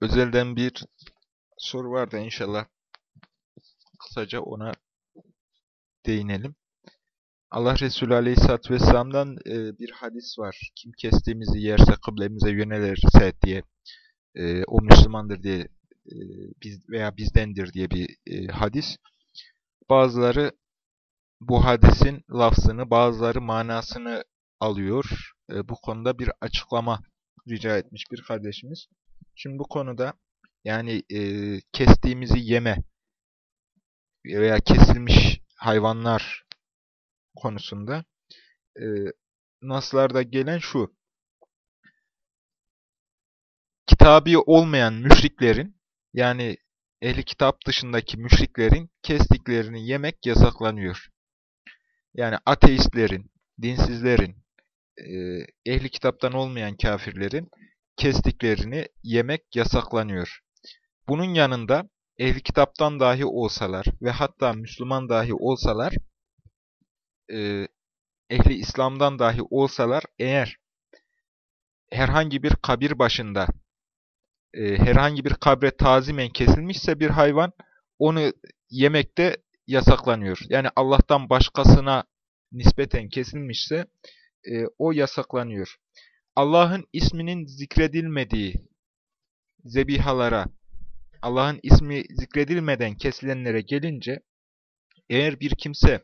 özelden bir soru var da inşallah kısaca ona değinelim. Allah Resulü Aleyhisselatü Vesselam'dan e, bir hadis var. Kim kestiğimizi yerse kıblemize yönelirse diye e, o Müslümandır diye e, biz veya bizdendir diye bir e, hadis. Bazıları bu hadisin lafzını, bazıları manasını alıyor. E, bu konuda bir açıklama rica etmiş bir kardeşimiz. Şimdi bu konuda yani e, kestiğimizi yeme veya kesilmiş hayvanlar konusunda e, naslarda gelen şu. Kitabi olmayan müşriklerin yani ehli kitap dışındaki müşriklerin kestiklerini yemek yasaklanıyor. Yani ateistlerin, dinsizlerin, ehli kitaptan olmayan kafirlerin kestiklerini yemek yasaklanıyor. Bunun yanında ehli kitaptan dahi olsalar ve hatta Müslüman dahi olsalar, e, ehli İslam'dan dahi olsalar eğer herhangi bir kabir başında e, herhangi bir kabre tazimen kesilmişse bir hayvan onu yemekte yasaklanıyor. Yani Allah'tan başkasına nispeten kesilmişse e, o yasaklanıyor. Allah'ın isminin zikredilmediği zebihalara, Allah'ın ismi zikredilmeden kesilenlere gelince, eğer bir kimse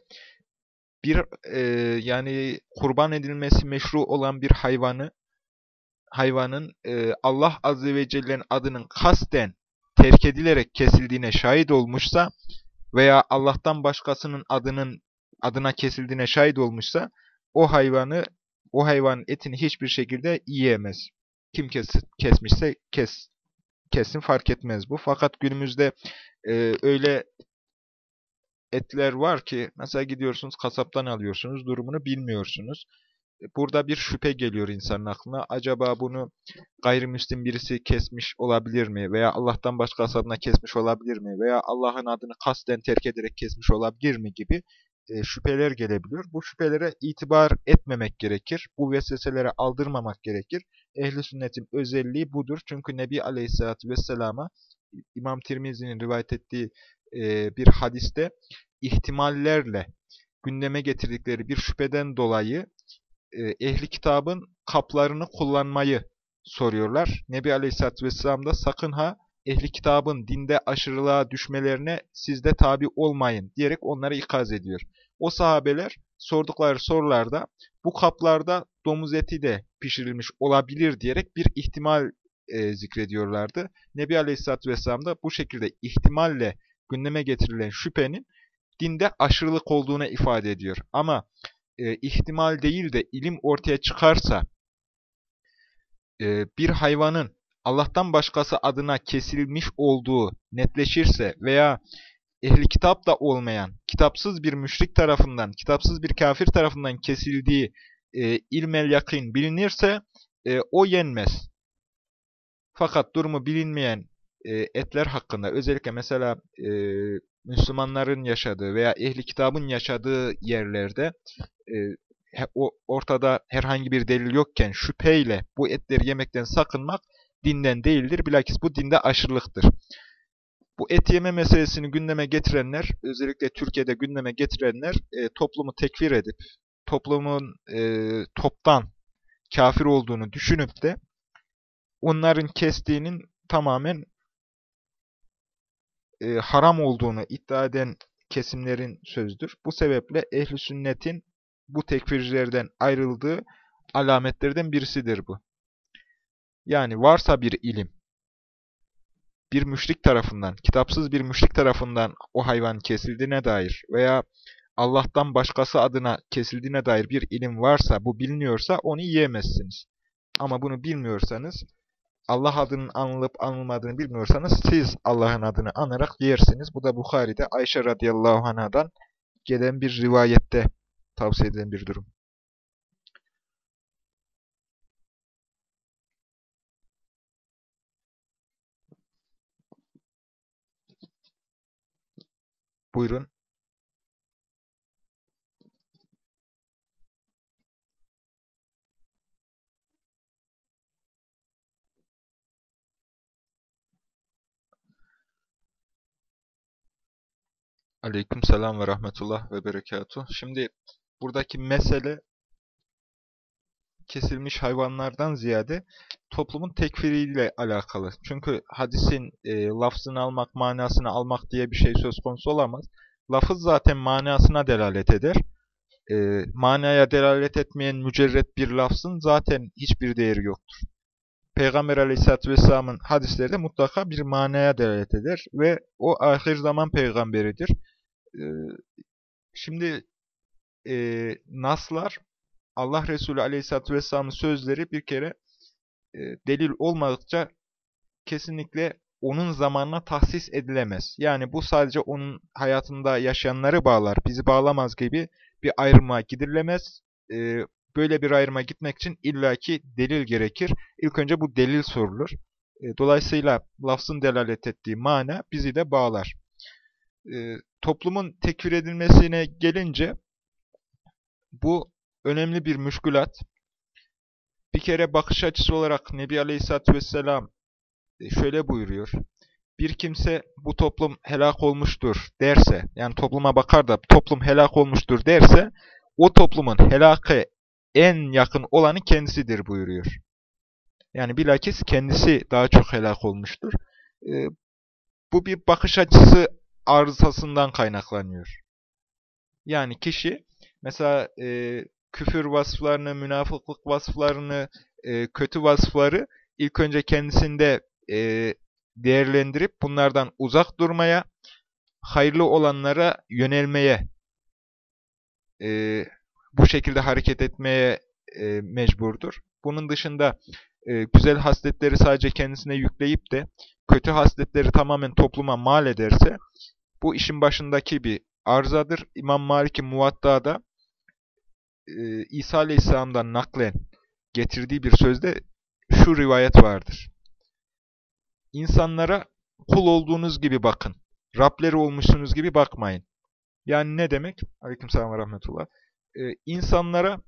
bir e, yani kurban edilmesi meşru olan bir hayvanı, hayvanın e, Allah Azze ve Celle'nin adının kasten terk edilerek kesildiğine şahit olmuşsa veya Allah'tan başkasının adının adına kesildiğine şahit olmuşsa o hayvanı o hayvanın etini hiçbir şekilde yiyemez. Kim kes, kesmişse kes, kesin fark etmez bu. Fakat günümüzde e, öyle etler var ki mesela gidiyorsunuz kasaptan alıyorsunuz durumunu bilmiyorsunuz. E, burada bir şüphe geliyor insanın aklına. Acaba bunu gayrimüslim birisi kesmiş olabilir mi? Veya Allah'tan başkası adına kesmiş olabilir mi? Veya Allah'ın adını kasten terk ederek kesmiş olabilir mi gibi e, şüpheler gelebiliyor. Bu şüphelere itibar etmemek gerekir. Bu vesveselere aldırmamak gerekir. Ehli sünnetin özelliği budur. Çünkü Nebi Aleyhisselatü Vesselam'a İmam Tirmizi'nin rivayet ettiği e, bir hadiste ihtimallerle gündeme getirdikleri bir şüpheden dolayı e, ehli kitabın kaplarını kullanmayı soruyorlar. Nebi Aleyhisselatü Vesselam da sakın ha ehli kitabın dinde aşırılığa düşmelerine siz de tabi olmayın diyerek onları ikaz ediyor. O sahabeler sordukları sorularda bu kaplarda domuz eti de pişirilmiş olabilir diyerek bir ihtimal e, zikrediyorlardı. Nebi Aleyhisselatü Vesselam da bu şekilde ihtimalle gündeme getirilen şüphenin dinde aşırılık olduğuna ifade ediyor. Ama e, ihtimal değil de ilim ortaya çıkarsa e, bir hayvanın Allah'tan başkası adına kesilmiş olduğu netleşirse veya ehli kitap da olmayan, kitapsız bir müşrik tarafından, kitapsız bir kafir tarafından kesildiği e, ilmel yakın bilinirse e, o yenmez. Fakat durumu bilinmeyen e, etler hakkında özellikle mesela e, Müslümanların yaşadığı veya ehli kitabın yaşadığı yerlerde e, ortada herhangi bir delil yokken şüpheyle bu etleri yemekten sakınmak dinden değildir. Bilakis bu dinde aşırılıktır. Bu et yeme meselesini gündeme getirenler, özellikle Türkiye'de gündeme getirenler e, toplumu tekfir edip, toplumun e, toptan kafir olduğunu düşünüp de onların kestiğinin tamamen e, haram olduğunu iddia eden kesimlerin sözdür. Bu sebeple ehli sünnetin bu tekfircilerden ayrıldığı alametlerden birisidir bu. Yani varsa bir ilim, bir müşrik tarafından, kitapsız bir müşrik tarafından o hayvan kesildiğine dair veya Allah'tan başkası adına kesildiğine dair bir ilim varsa, bu biliniyorsa onu yiyemezsiniz. Ama bunu bilmiyorsanız, Allah adının anılıp anılmadığını bilmiyorsanız siz Allah'ın adını anarak yersiniz. Bu da Bukhari'de Ayşe radıyallahu anhadan gelen bir rivayette tavsiye edilen bir durum. Buyurun. Aleykümselam ve rahmetullah ve berekatuh. Şimdi buradaki mesele kesilmiş hayvanlardan ziyade toplumun tekfiriyle alakalı. Çünkü hadisin e, lafzını almak, manasını almak diye bir şey söz konusu olamaz. Lafız zaten manasına delalet eder. E, manaya delalet etmeyen mücerret bir lafzın zaten hiçbir değeri yoktur. Peygamber Aleyhisselatü Vesselam'ın hadisleri de mutlaka bir manaya delalet eder ve o ahir zaman peygamberidir. E, şimdi e, naslar Allah Resulü Aleyhisselatü Vesselam'ın sözleri bir kere e, delil olmadıkça kesinlikle onun zamanına tahsis edilemez. Yani bu sadece onun hayatında yaşayanları bağlar, bizi bağlamaz gibi bir ayrıma gidilemez. E, böyle bir ayrıma gitmek için illaki delil gerekir. İlk önce bu delil sorulur. E, dolayısıyla lafzın delalet ettiği mana bizi de bağlar. E, toplumun tekfir edilmesine gelince bu önemli bir müşkülat. Bir kere bakış açısı olarak Nebi Aleyhisselatü Vesselam e, şöyle buyuruyor. Bir kimse bu toplum helak olmuştur derse, yani topluma bakar da toplum helak olmuştur derse, o toplumun helakı en yakın olanı kendisidir buyuruyor. Yani bilakis kendisi daha çok helak olmuştur. E, bu bir bakış açısı arızasından kaynaklanıyor. Yani kişi mesela e, küfür vasıflarını, münafıklık vasıflarını, e, kötü vasıfları ilk önce kendisinde e, değerlendirip bunlardan uzak durmaya, hayırlı olanlara yönelmeye, e, bu şekilde hareket etmeye e, mecburdur. Bunun dışında e, güzel hasletleri sadece kendisine yükleyip de kötü hasletleri tamamen topluma mal ederse, bu işin başındaki bir arızadır. İmam Malik'in Muvatta'da e, İsa Aleyhisselam'dan naklen getirdiği bir sözde şu rivayet vardır. İnsanlara kul olduğunuz gibi bakın. Rableri olmuşsunuz gibi bakmayın. Yani ne demek? Aleykümselam ve rahmetullah. Ee, insanlara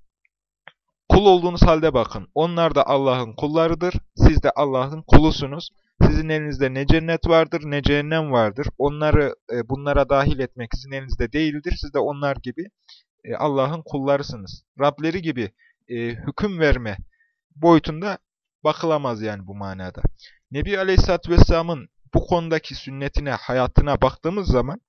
kul olduğunuz halde bakın. Onlar da Allah'ın kullarıdır. Siz de Allah'ın kulusunuz. Sizin elinizde ne cennet vardır ne cehennem vardır. Onları e, bunlara dahil etmek sizin elinizde değildir. Siz de onlar gibi e, Allah'ın kullarısınız. Rableri gibi e, hüküm verme boyutunda bakılamaz yani bu manada. Nebi Aleyhisselatü Vesselam'ın bu konudaki sünnetine, hayatına baktığımız zaman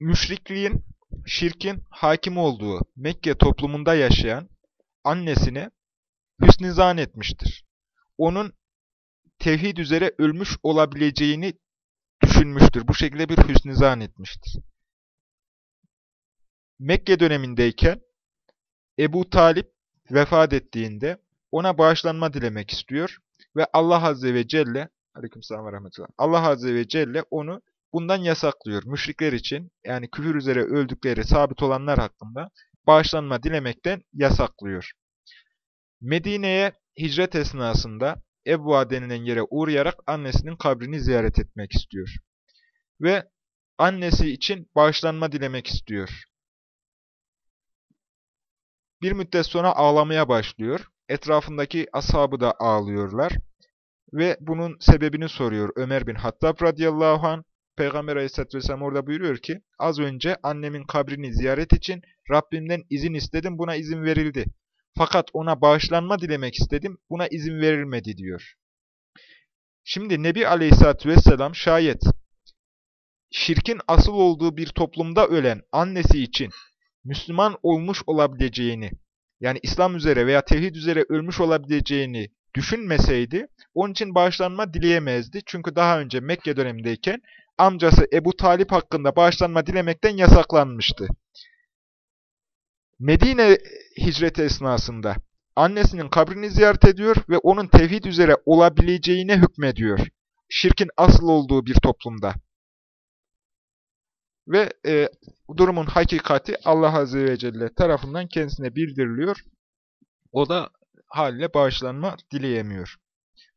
müşrikliğin, şirkin hakim olduğu Mekke toplumunda yaşayan annesine hüsnü zan etmiştir. Onun tevhid üzere ölmüş olabileceğini düşünmüştür. Bu şekilde bir hüsnü zan etmiştir. Mekke dönemindeyken Ebu Talip vefat ettiğinde ona bağışlanma dilemek istiyor ve Allah Azze ve Celle Aleykümselam ve rahmetullah. Allah Azze ve Celle onu bundan yasaklıyor. Müşrikler için yani küfür üzere öldükleri sabit olanlar hakkında bağışlanma dilemekten yasaklıyor. Medine'ye hicret esnasında Ebva denilen yere uğrayarak annesinin kabrini ziyaret etmek istiyor. Ve annesi için bağışlanma dilemek istiyor. Bir müddet sonra ağlamaya başlıyor. Etrafındaki ashabı da ağlıyorlar. Ve bunun sebebini soruyor Ömer bin Hattab radıyallahu anh. Peygamber aleyhisselatü vesselam orada buyuruyor ki, az önce annemin kabrini ziyaret için Rabbimden izin istedim, buna izin verildi. Fakat ona bağışlanma dilemek istedim, buna izin verilmedi diyor. Şimdi Nebi Aleyhisselatü Vesselam şayet şirkin asıl olduğu bir toplumda ölen annesi için Müslüman olmuş olabileceğini, yani İslam üzere veya tevhid üzere ölmüş olabileceğini düşünmeseydi, onun için bağışlanma dileyemezdi. Çünkü daha önce Mekke dönemindeyken amcası Ebu Talip hakkında bağışlanma dilemekten yasaklanmıştı. Medine hicreti esnasında annesinin kabrini ziyaret ediyor ve onun tevhid üzere olabileceğine hükmediyor. Şirkin asıl olduğu bir toplumda. Ve e, durumun hakikati Allah Azze ve Celle tarafından kendisine bildiriliyor. O da haliyle bağışlanma dileyemiyor.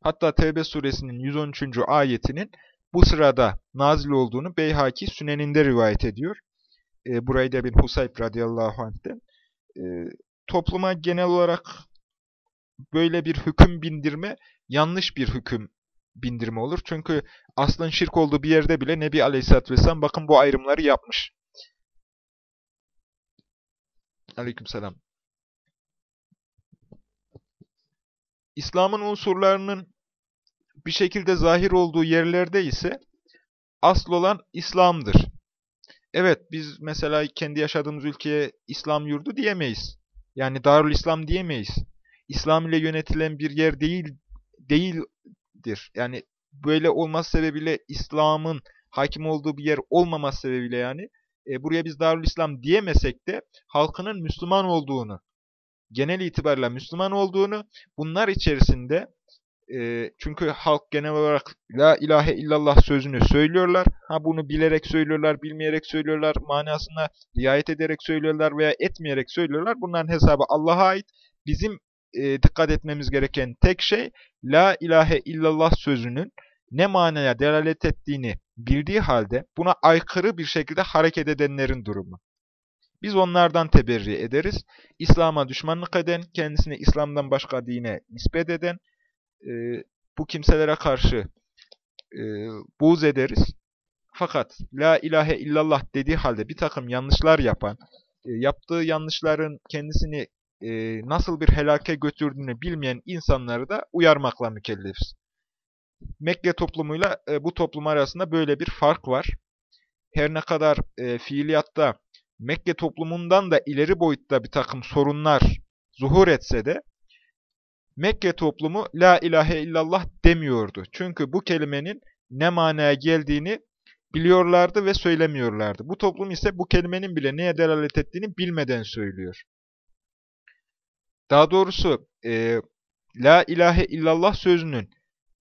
Hatta Tevbe suresinin 113. ayetinin bu sırada nazil olduğunu Beyhaki Sünen'inde rivayet ediyor. E, burayı da bin Husayb radıyallahu anh'ten. E, topluma genel olarak böyle bir hüküm bindirme yanlış bir hüküm bindirme olur. Çünkü aslın şirk olduğu bir yerde bile Nebi Aleyhisselatü Vesselam bakın bu ayrımları yapmış. Aleykümselam. İslam'ın unsurlarının bir şekilde zahir olduğu yerlerde ise asıl olan İslam'dır. Evet biz mesela kendi yaşadığımız ülkeye İslam yurdu diyemeyiz. Yani Darül İslam diyemeyiz. İslam ile yönetilen bir yer değil değildir. Yani böyle olması sebebiyle İslam'ın hakim olduğu bir yer olmaması sebebiyle yani e, buraya biz Darül İslam diyemesek de halkının Müslüman olduğunu, genel itibarla Müslüman olduğunu, bunlar içerisinde e, çünkü halk genel olarak La ilahe illallah sözünü söylüyorlar. Ha bunu bilerek söylüyorlar, bilmeyerek söylüyorlar, manasına riayet ederek söylüyorlar veya etmeyerek söylüyorlar. Bunların hesabı Allah'a ait. Bizim e, dikkat etmemiz gereken tek şey La ilahe illallah sözünün ne manaya delalet ettiğini bildiği halde buna aykırı bir şekilde hareket edenlerin durumu. Biz onlardan teberri ederiz. İslam'a düşmanlık eden, kendisini İslam'dan başka dine nispet eden, e, bu kimselere karşı e, buğz ederiz. Fakat la ilahe illallah dediği halde bir takım yanlışlar yapan, e, yaptığı yanlışların kendisini e, nasıl bir helake götürdüğünü bilmeyen insanları da uyarmakla mükellefiz. Mekke toplumuyla e, bu toplum arasında böyle bir fark var. Her ne kadar e, fiiliyatta Mekke toplumundan da ileri boyutta bir takım sorunlar zuhur etse de Mekke toplumu la ilahe illallah demiyordu. Çünkü bu kelimenin ne manaya geldiğini biliyorlardı ve söylemiyorlardı. Bu toplum ise bu kelimenin bile neye delalet ettiğini bilmeden söylüyor. Daha doğrusu e, la ilahe illallah sözünün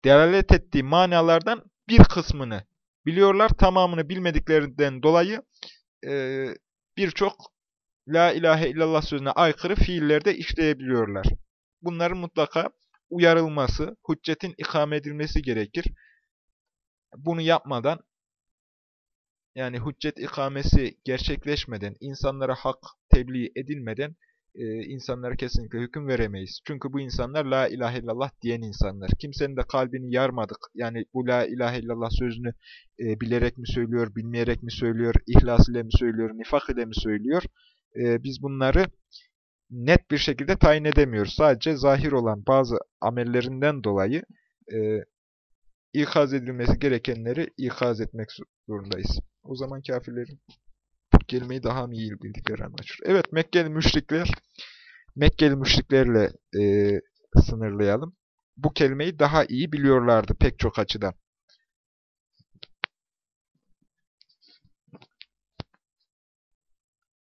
delalet ettiği manalardan bir kısmını biliyorlar. Tamamını bilmediklerinden dolayı e, birçok la ilahe illallah sözüne aykırı fiillerde işleyebiliyorlar bunların mutlaka uyarılması, hüccetin ikame edilmesi gerekir. Bunu yapmadan, yani hüccet ikamesi gerçekleşmeden, insanlara hak tebliğ edilmeden e, insanlara kesinlikle hüküm veremeyiz. Çünkü bu insanlar la ilahe illallah diyen insanlar. Kimsenin de kalbini yarmadık. Yani bu la ilahe illallah sözünü e, bilerek mi söylüyor, bilmeyerek mi söylüyor, ihlas ile mi söylüyor, nifak ile mi söylüyor? E, biz bunları net bir şekilde tayin edemiyoruz. Sadece zahir olan bazı amellerinden dolayı e, ikaz edilmesi gerekenleri ikaz etmek zorundayız. O zaman kafirlerin kelimeyi daha mı iyi bildikleri anlaşılır. Evet Mekkeli müşrikler Mekkeli müşriklerle e, sınırlayalım. Bu kelimeyi daha iyi biliyorlardı pek çok açıdan.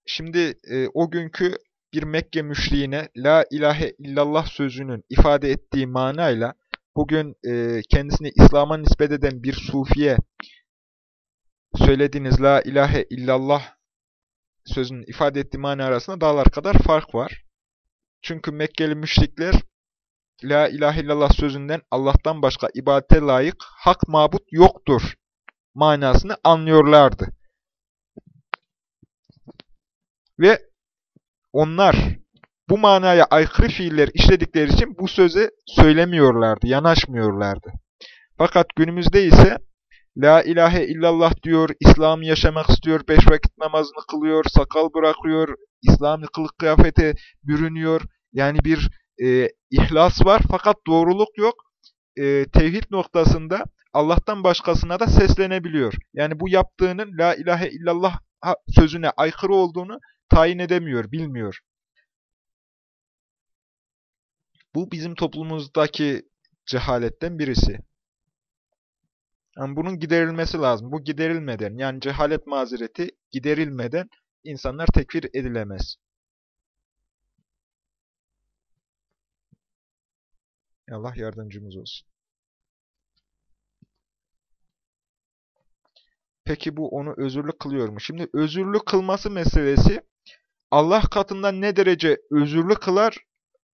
Şimdi e, o günkü bir Mekke müşriğine la ilahe illallah sözünün ifade ettiği manayla bugün e, kendisini İslam'a nispet eden bir sufiye söylediğiniz la ilahe illallah sözünün ifade ettiği mana arasında dağlar kadar fark var. Çünkü Mekkeli müşrikler la ilahe illallah sözünden Allah'tan başka ibadete layık hak mabut yoktur manasını anlıyorlardı. Ve onlar bu manaya aykırı fiiller işledikleri için bu sözü söylemiyorlardı, yanaşmıyorlardı. Fakat günümüzde ise La ilahe illallah diyor, İslam'ı yaşamak istiyor, beş vakit namazını kılıyor, sakal bırakıyor, İslami kılık kıyafete bürünüyor. Yani bir e, ihlas var fakat doğruluk yok. E, tevhid noktasında Allah'tan başkasına da seslenebiliyor. Yani bu yaptığının La ilahe illallah sözüne aykırı olduğunu tayin edemiyor, bilmiyor. Bu bizim toplumumuzdaki cehaletten birisi. Yani bunun giderilmesi lazım. Bu giderilmeden, yani cehalet mazereti giderilmeden insanlar tekfir edilemez. Allah yardımcımız olsun. Peki bu onu özürlü kılıyor mu? Şimdi özürlü kılması meselesi Allah katından ne derece özürlü kılar,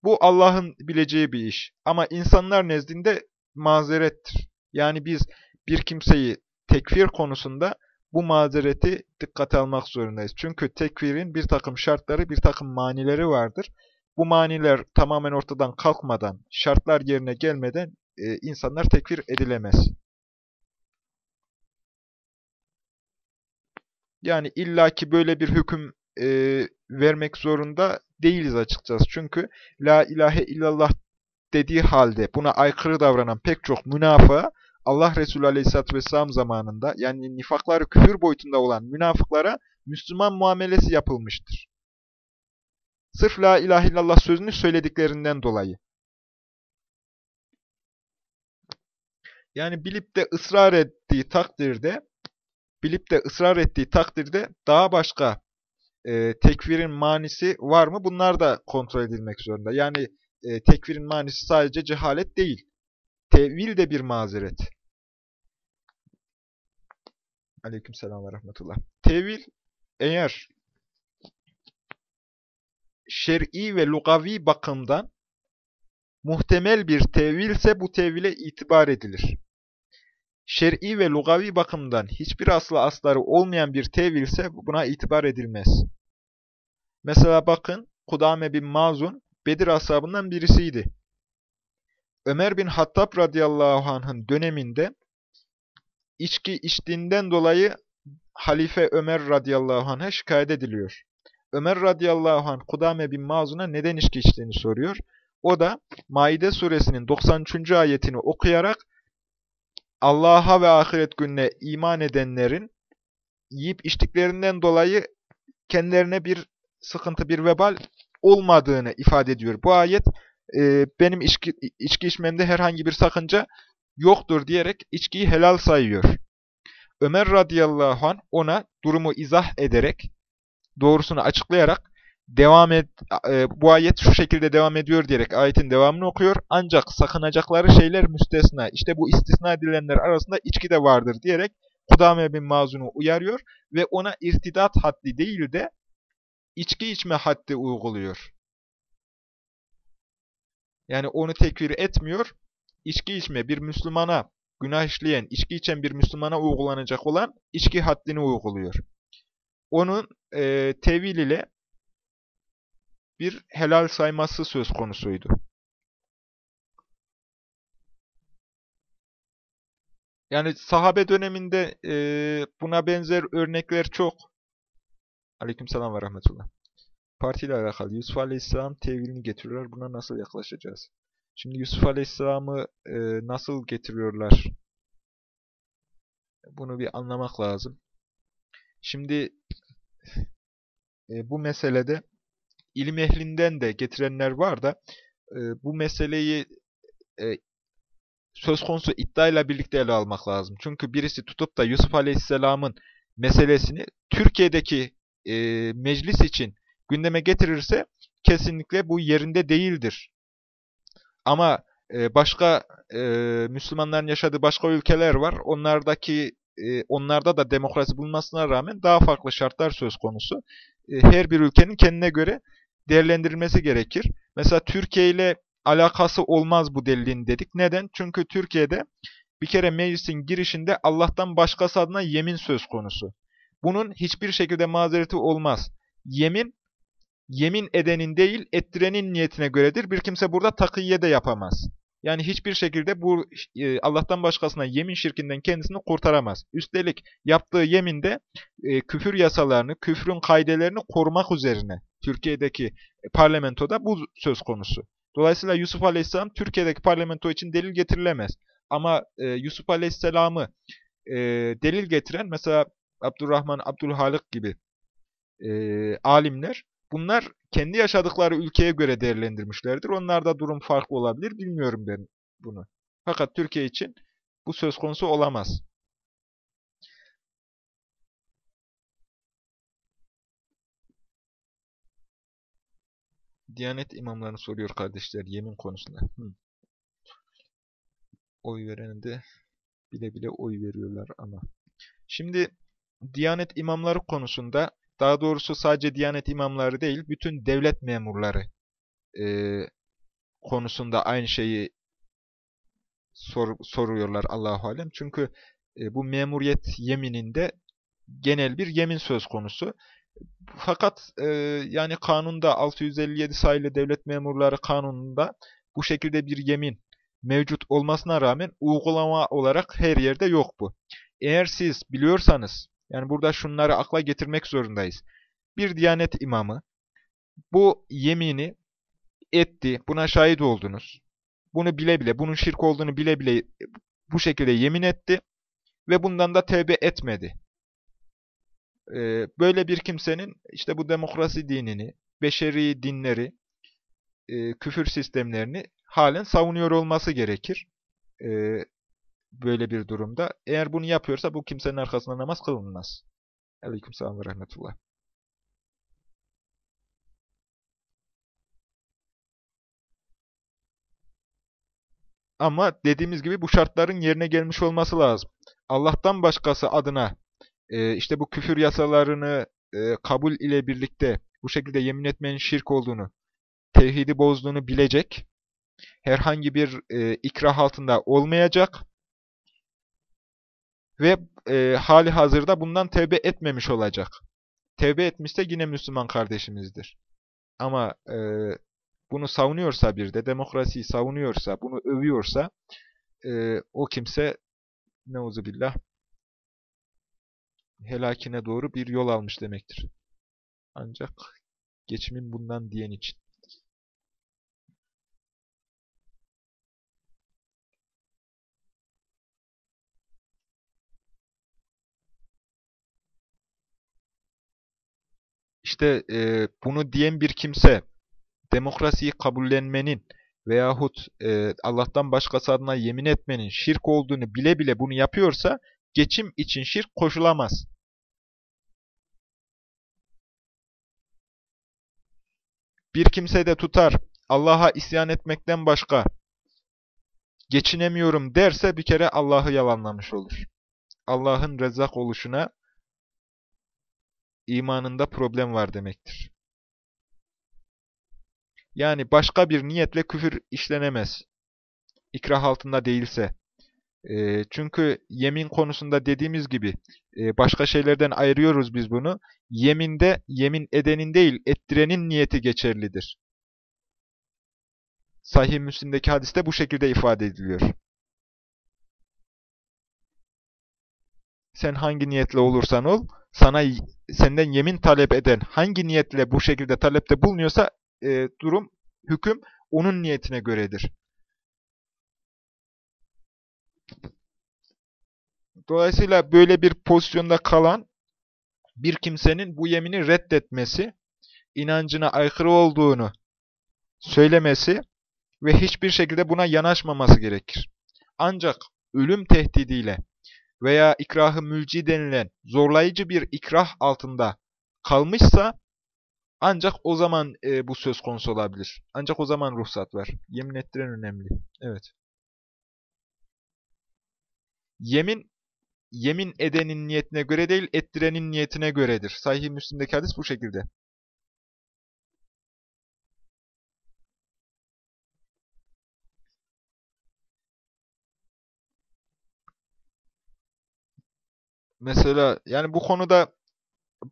bu Allah'ın bileceği bir iş. Ama insanlar nezdinde mazerettir. Yani biz bir kimseyi tekfir konusunda bu mazereti dikkate almak zorundayız. Çünkü tekfirin bir takım şartları, bir takım manileri vardır. Bu maniler tamamen ortadan kalkmadan, şartlar yerine gelmeden e, insanlar tekfir edilemez. Yani illaki böyle bir hüküm e, vermek zorunda değiliz açıkçası. Çünkü La ilahe illallah dediği halde buna aykırı davranan pek çok münafığa Allah Resulü Aleyhisselatü Vesselam zamanında yani nifakları küfür boyutunda olan münafıklara Müslüman muamelesi yapılmıştır. Sırf La ilahe illallah sözünü söylediklerinden dolayı. Yani bilip de ısrar ettiği takdirde bilip de ısrar ettiği takdirde daha başka e, tekfirin manisi var mı? Bunlar da kontrol edilmek zorunda. Yani e, tekfirin manisi sadece cehalet değil. Tevil de bir mazeret. Aleykümselam ve rahmetullah. Tevil eğer şer'i ve lugavi bakımdan muhtemel bir tevilse bu tevile itibar edilir. Şer'i ve lugavi bakımdan hiçbir aslı asları olmayan bir tevilse buna itibar edilmez. Mesela bakın Kudame bin Mazun Bedir ashabından birisiydi. Ömer bin Hattab radıyallahu anh'ın döneminde içki içtiğinden dolayı Halife Ömer radıyallahu anh'a şikayet ediliyor. Ömer radıyallahu anh Kudame bin Mazun'a neden içki içtiğini soruyor. O da Maide suresinin 93. ayetini okuyarak Allah'a ve ahiret gününe iman edenlerin yiyip içtiklerinden dolayı kendilerine bir sıkıntı, bir vebal olmadığını ifade ediyor. Bu ayet e, benim içki, içki içmemde herhangi bir sakınca yoktur diyerek içkiyi helal sayıyor. Ömer radıyallahu an ona durumu izah ederek, doğrusunu açıklayarak devam et, e, bu ayet şu şekilde devam ediyor diyerek ayetin devamını okuyor. Ancak sakınacakları şeyler müstesna. İşte bu istisna edilenler arasında içki de vardır diyerek Kudame bin Mazun'u uyarıyor ve ona irtidat haddi değil de içki içme haddi uyguluyor. Yani onu tekfir etmiyor. İçki içme bir Müslümana, günah işleyen, içki içen bir Müslümana uygulanacak olan içki haddini uyguluyor. Onun e, tevil ile bir helal sayması söz konusuydu. Yani sahabe döneminde e, buna benzer örnekler çok. Aleykümselam ve rahmetullah. Partiyle alakalı Yusuf Aleyhisselam tevilini getiriyorlar. Buna nasıl yaklaşacağız? Şimdi Yusuf Aleyhisselam'ı e, nasıl getiriyorlar? Bunu bir anlamak lazım. Şimdi e, bu meselede ilim ehlinden de getirenler var da e, bu meseleyi e, söz konusu iddiayla birlikte ele almak lazım. Çünkü birisi tutup da Yusuf Aleyhisselam'ın meselesini Türkiye'deki e, meclis için gündeme getirirse kesinlikle bu yerinde değildir. Ama e, başka e, Müslümanların yaşadığı başka ülkeler var. Onlardaki e, onlarda da demokrasi bulunmasına rağmen daha farklı şartlar söz konusu. E, her bir ülkenin kendine göre değerlendirilmesi gerekir. Mesela Türkiye ile alakası olmaz bu delilin dedik. Neden? Çünkü Türkiye'de bir kere meclisin girişinde Allah'tan başkası adına yemin söz konusu. Bunun hiçbir şekilde mazereti olmaz. Yemin, yemin edenin değil, ettirenin niyetine göredir. Bir kimse burada takiyye de yapamaz. Yani hiçbir şekilde bu e, Allah'tan başkasına yemin şirkinden kendisini kurtaramaz. Üstelik yaptığı yeminde e, küfür yasalarını, küfrün kaidelerini korumak üzerine Türkiye'deki e, parlamentoda bu söz konusu. Dolayısıyla Yusuf Aleyhisselam Türkiye'deki parlamento için delil getirilemez. Ama e, Yusuf Aleyhisselam'ı e, delil getiren mesela Abdurrahman Abdülhalik gibi e, alimler bunlar kendi yaşadıkları ülkeye göre değerlendirmişlerdir. Onlarda durum farklı olabilir. Bilmiyorum ben bunu. Fakat Türkiye için bu söz konusu olamaz. Diyanet imamlarını soruyor kardeşler yemin konusunda. Hı. Oy vereni de bile bile oy veriyorlar ama. Şimdi Diyanet imamları konusunda daha doğrusu sadece Diyanet imamları değil bütün devlet memurları e, konusunda aynı şeyi sor, soruyorlar Allahu alem. Çünkü e, bu memuriyet yemininde genel bir yemin söz konusu. Fakat e, yani kanunda 657 sayılı devlet memurları kanununda bu şekilde bir yemin mevcut olmasına rağmen uygulama olarak her yerde yok bu. Eğer siz biliyorsanız, yani burada şunları akla getirmek zorundayız. Bir diyanet imamı bu yemini etti, buna şahit oldunuz. Bunu bile bile, bunun şirk olduğunu bile bile bu şekilde yemin etti ve bundan da tevbe etmedi. Ee, böyle bir kimsenin işte bu demokrasi dinini, beşeri dinleri, e, küfür sistemlerini halen savunuyor olması gerekir. E, böyle bir durumda. Eğer bunu yapıyorsa bu kimsenin arkasında namaz kılınmaz. Aleykümselam ve rahmetullah. Ama dediğimiz gibi bu şartların yerine gelmiş olması lazım. Allah'tan başkası adına e, işte bu küfür yasalarını e, kabul ile birlikte bu şekilde yemin etmenin şirk olduğunu, tevhidi bozduğunu bilecek, herhangi bir e, ikrah altında olmayacak ve e, hali hazırda bundan tevbe etmemiş olacak. Tevbe etmişse yine Müslüman kardeşimizdir. Ama e, bunu savunuyorsa bir de, demokrasiyi savunuyorsa, bunu övüyorsa, e, o kimse neuzubillah helakine doğru bir yol almış demektir. Ancak geçimin bundan diyen için. İşte e, bunu diyen bir kimse demokrasiyi kabullenmenin veyahut e, Allah'tan başkası adına yemin etmenin şirk olduğunu bile bile bunu yapıyorsa geçim için şirk koşulamaz. Bir kimse de tutar Allah'a isyan etmekten başka geçinemiyorum derse bir kere Allah'ı yalanlamış olur. Allah'ın rezzak oluşuna imanında problem var demektir. Yani başka bir niyetle küfür işlenemez. İkrah altında değilse. E, çünkü yemin konusunda dediğimiz gibi e, başka şeylerden ayırıyoruz biz bunu. Yeminde yemin edenin değil ettirenin niyeti geçerlidir. Sahih Müslim'deki hadiste bu şekilde ifade ediliyor. Sen hangi niyetle olursan ol, sana senden yemin talep eden hangi niyetle bu şekilde talepte bulunuyorsa e, durum, hüküm onun niyetine göredir. Dolayısıyla böyle bir pozisyonda kalan bir kimsenin bu yemini reddetmesi, inancına aykırı olduğunu söylemesi ve hiçbir şekilde buna yanaşmaması gerekir. Ancak ölüm tehdidiyle veya ikrahı mülci denilen zorlayıcı bir ikrah altında kalmışsa ancak o zaman e, bu söz konusu olabilir. Ancak o zaman ruhsat var. Yemin ettiren önemli. Evet. Yemin, yemin edenin niyetine göre değil, ettirenin niyetine göredir. Sahih-i Müslim'deki hadis bu şekilde. Mesela yani bu konuda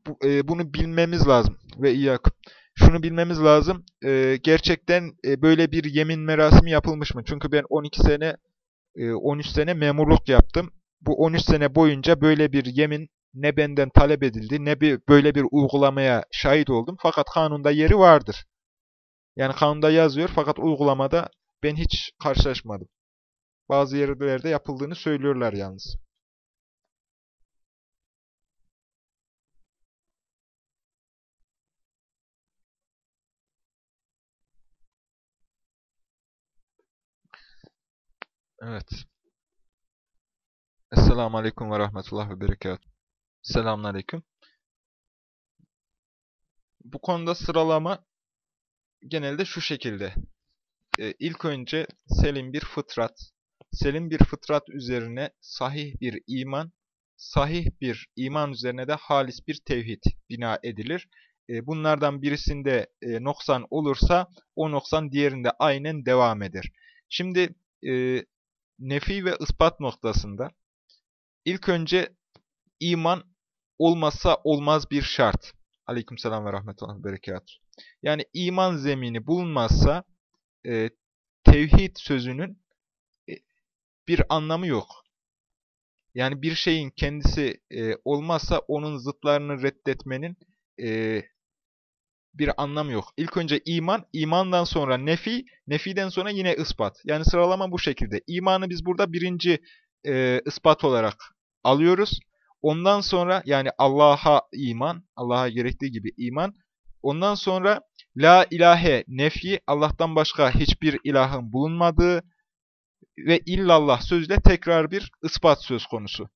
bu, e, bunu bilmemiz lazım ve iyak. Şunu bilmemiz lazım. E, gerçekten e, böyle bir yemin merasimi yapılmış mı? Çünkü ben 12 sene 13 sene memurluk yaptım. Bu 13 sene boyunca böyle bir yemin ne benden talep edildi ne bir böyle bir uygulamaya şahit oldum. Fakat kanunda yeri vardır. Yani kanunda yazıyor fakat uygulamada ben hiç karşılaşmadım. Bazı yerlerde yapıldığını söylüyorlar yalnız. Evet. Esselamu Aleyküm ve Rahmetullah ve Berekat. Selamun Aleyküm. Bu konuda sıralama genelde şu şekilde. Ee, ilk önce selim bir fıtrat. Selim bir fıtrat üzerine sahih bir iman, sahih bir iman üzerine de halis bir tevhid bina edilir. Ee, bunlardan birisinde e, noksan olursa o noksan diğerinde aynen devam eder. Şimdi e, nefi ve ispat noktasında ilk önce iman olmazsa olmaz bir şart. Aleykümselam ve rahmetullah ve berekatuhu. Yani iman zemini bulunmazsa e, tevhid sözünün bir anlamı yok. Yani bir şeyin kendisi e, olmazsa onun zıtlarını reddetmenin e, bir anlamı yok. İlk önce iman, imandan sonra nefi, nefiden sonra yine ispat. Yani sıralama bu şekilde. İmanı biz burada birinci e, ispat olarak alıyoruz. Ondan sonra yani Allah'a iman, Allah'a gerektiği gibi iman. Ondan sonra la ilahe nefi, Allah'tan başka hiçbir ilahın bulunmadığı ve illallah sözle tekrar bir ispat söz konusu.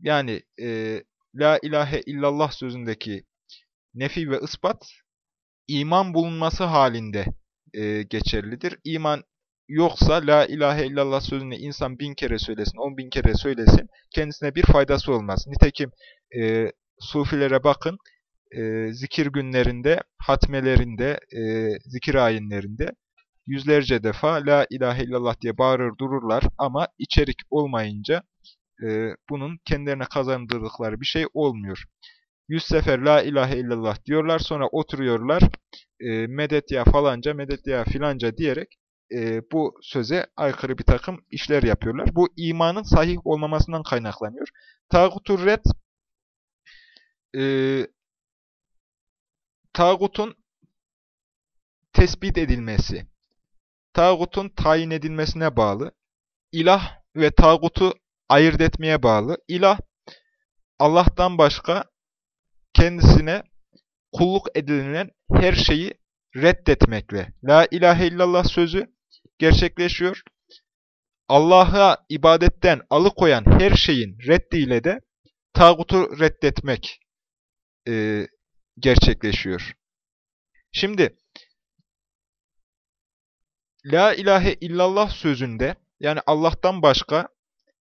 Yani e, la ilahe illallah sözündeki nefi ve ispat iman bulunması halinde e, geçerlidir. İman yoksa la ilahe illallah sözünü insan bin kere söylesin, on bin kere söylesin, kendisine bir faydası olmaz. Nitekim e, sufilere bakın, e, zikir günlerinde, hatmelerinde, e, zikir ayinlerinde yüzlerce defa la ilahe illallah diye bağırır dururlar ama içerik olmayınca e, bunun kendilerine kazandırdıkları bir şey olmuyor. Yüz sefer la ilahe illallah diyorlar sonra oturuyorlar e, medet ya falanca medet ya filanca diyerek e, bu söze aykırı bir takım işler yapıyorlar. Bu imanın sahih olmamasından kaynaklanıyor. Tağutur red e, tağutun tespit edilmesi, tağutun tayin edilmesine bağlı. İlah ve tağutu ayırt etmeye bağlı. İlah, Allah'tan başka kendisine kulluk edilen her şeyi reddetmekle. La ilahe illallah sözü gerçekleşiyor. Allah'a ibadetten alıkoyan her şeyin reddiyle de tağutu reddetmek e, gerçekleşiyor. Şimdi La ilahe illallah sözünde yani Allah'tan başka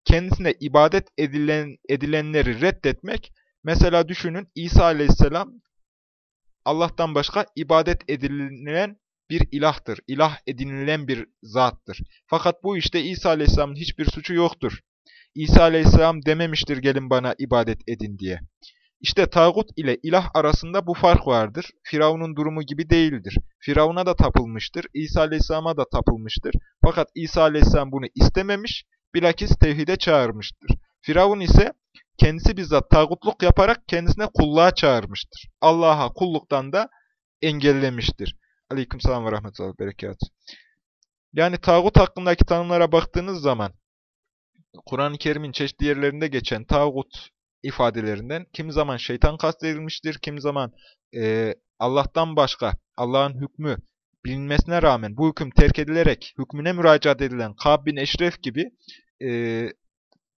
kendisine ibadet edilen, edilenleri reddetmek mesela düşünün İsa aleyhisselam Allah'tan başka ibadet edilen bir ilahtır. İlah edinilen bir zattır. Fakat bu işte İsa aleyhisselamın hiçbir suçu yoktur. İsa aleyhisselam dememiştir gelin bana ibadet edin diye. İşte tağut ile ilah arasında bu fark vardır. Firavun'un durumu gibi değildir. Firavun'a da tapılmıştır, İsa Aleyhisselam'a da tapılmıştır. Fakat İsa Aleyhisselam bunu istememiş, bilakis tevhide çağırmıştır. Firavun ise kendisi bizzat tağutluk yaparak kendisine kulluğa çağırmıştır. Allah'a kulluktan da engellemiştir. Aleykümselam ve rahmetullahi berekat. Yani tağut hakkındaki tanımlara baktığınız zaman Kur'an-ı Kerim'in çeşitli yerlerinde geçen tağut ifadelerinden kimi zaman şeytan kastedilmiştir, kimi zaman e, Allah'tan başka, Allah'ın hükmü bilinmesine rağmen bu hüküm terk edilerek hükmüne müracaat edilen Kab bin Eşref gibi e,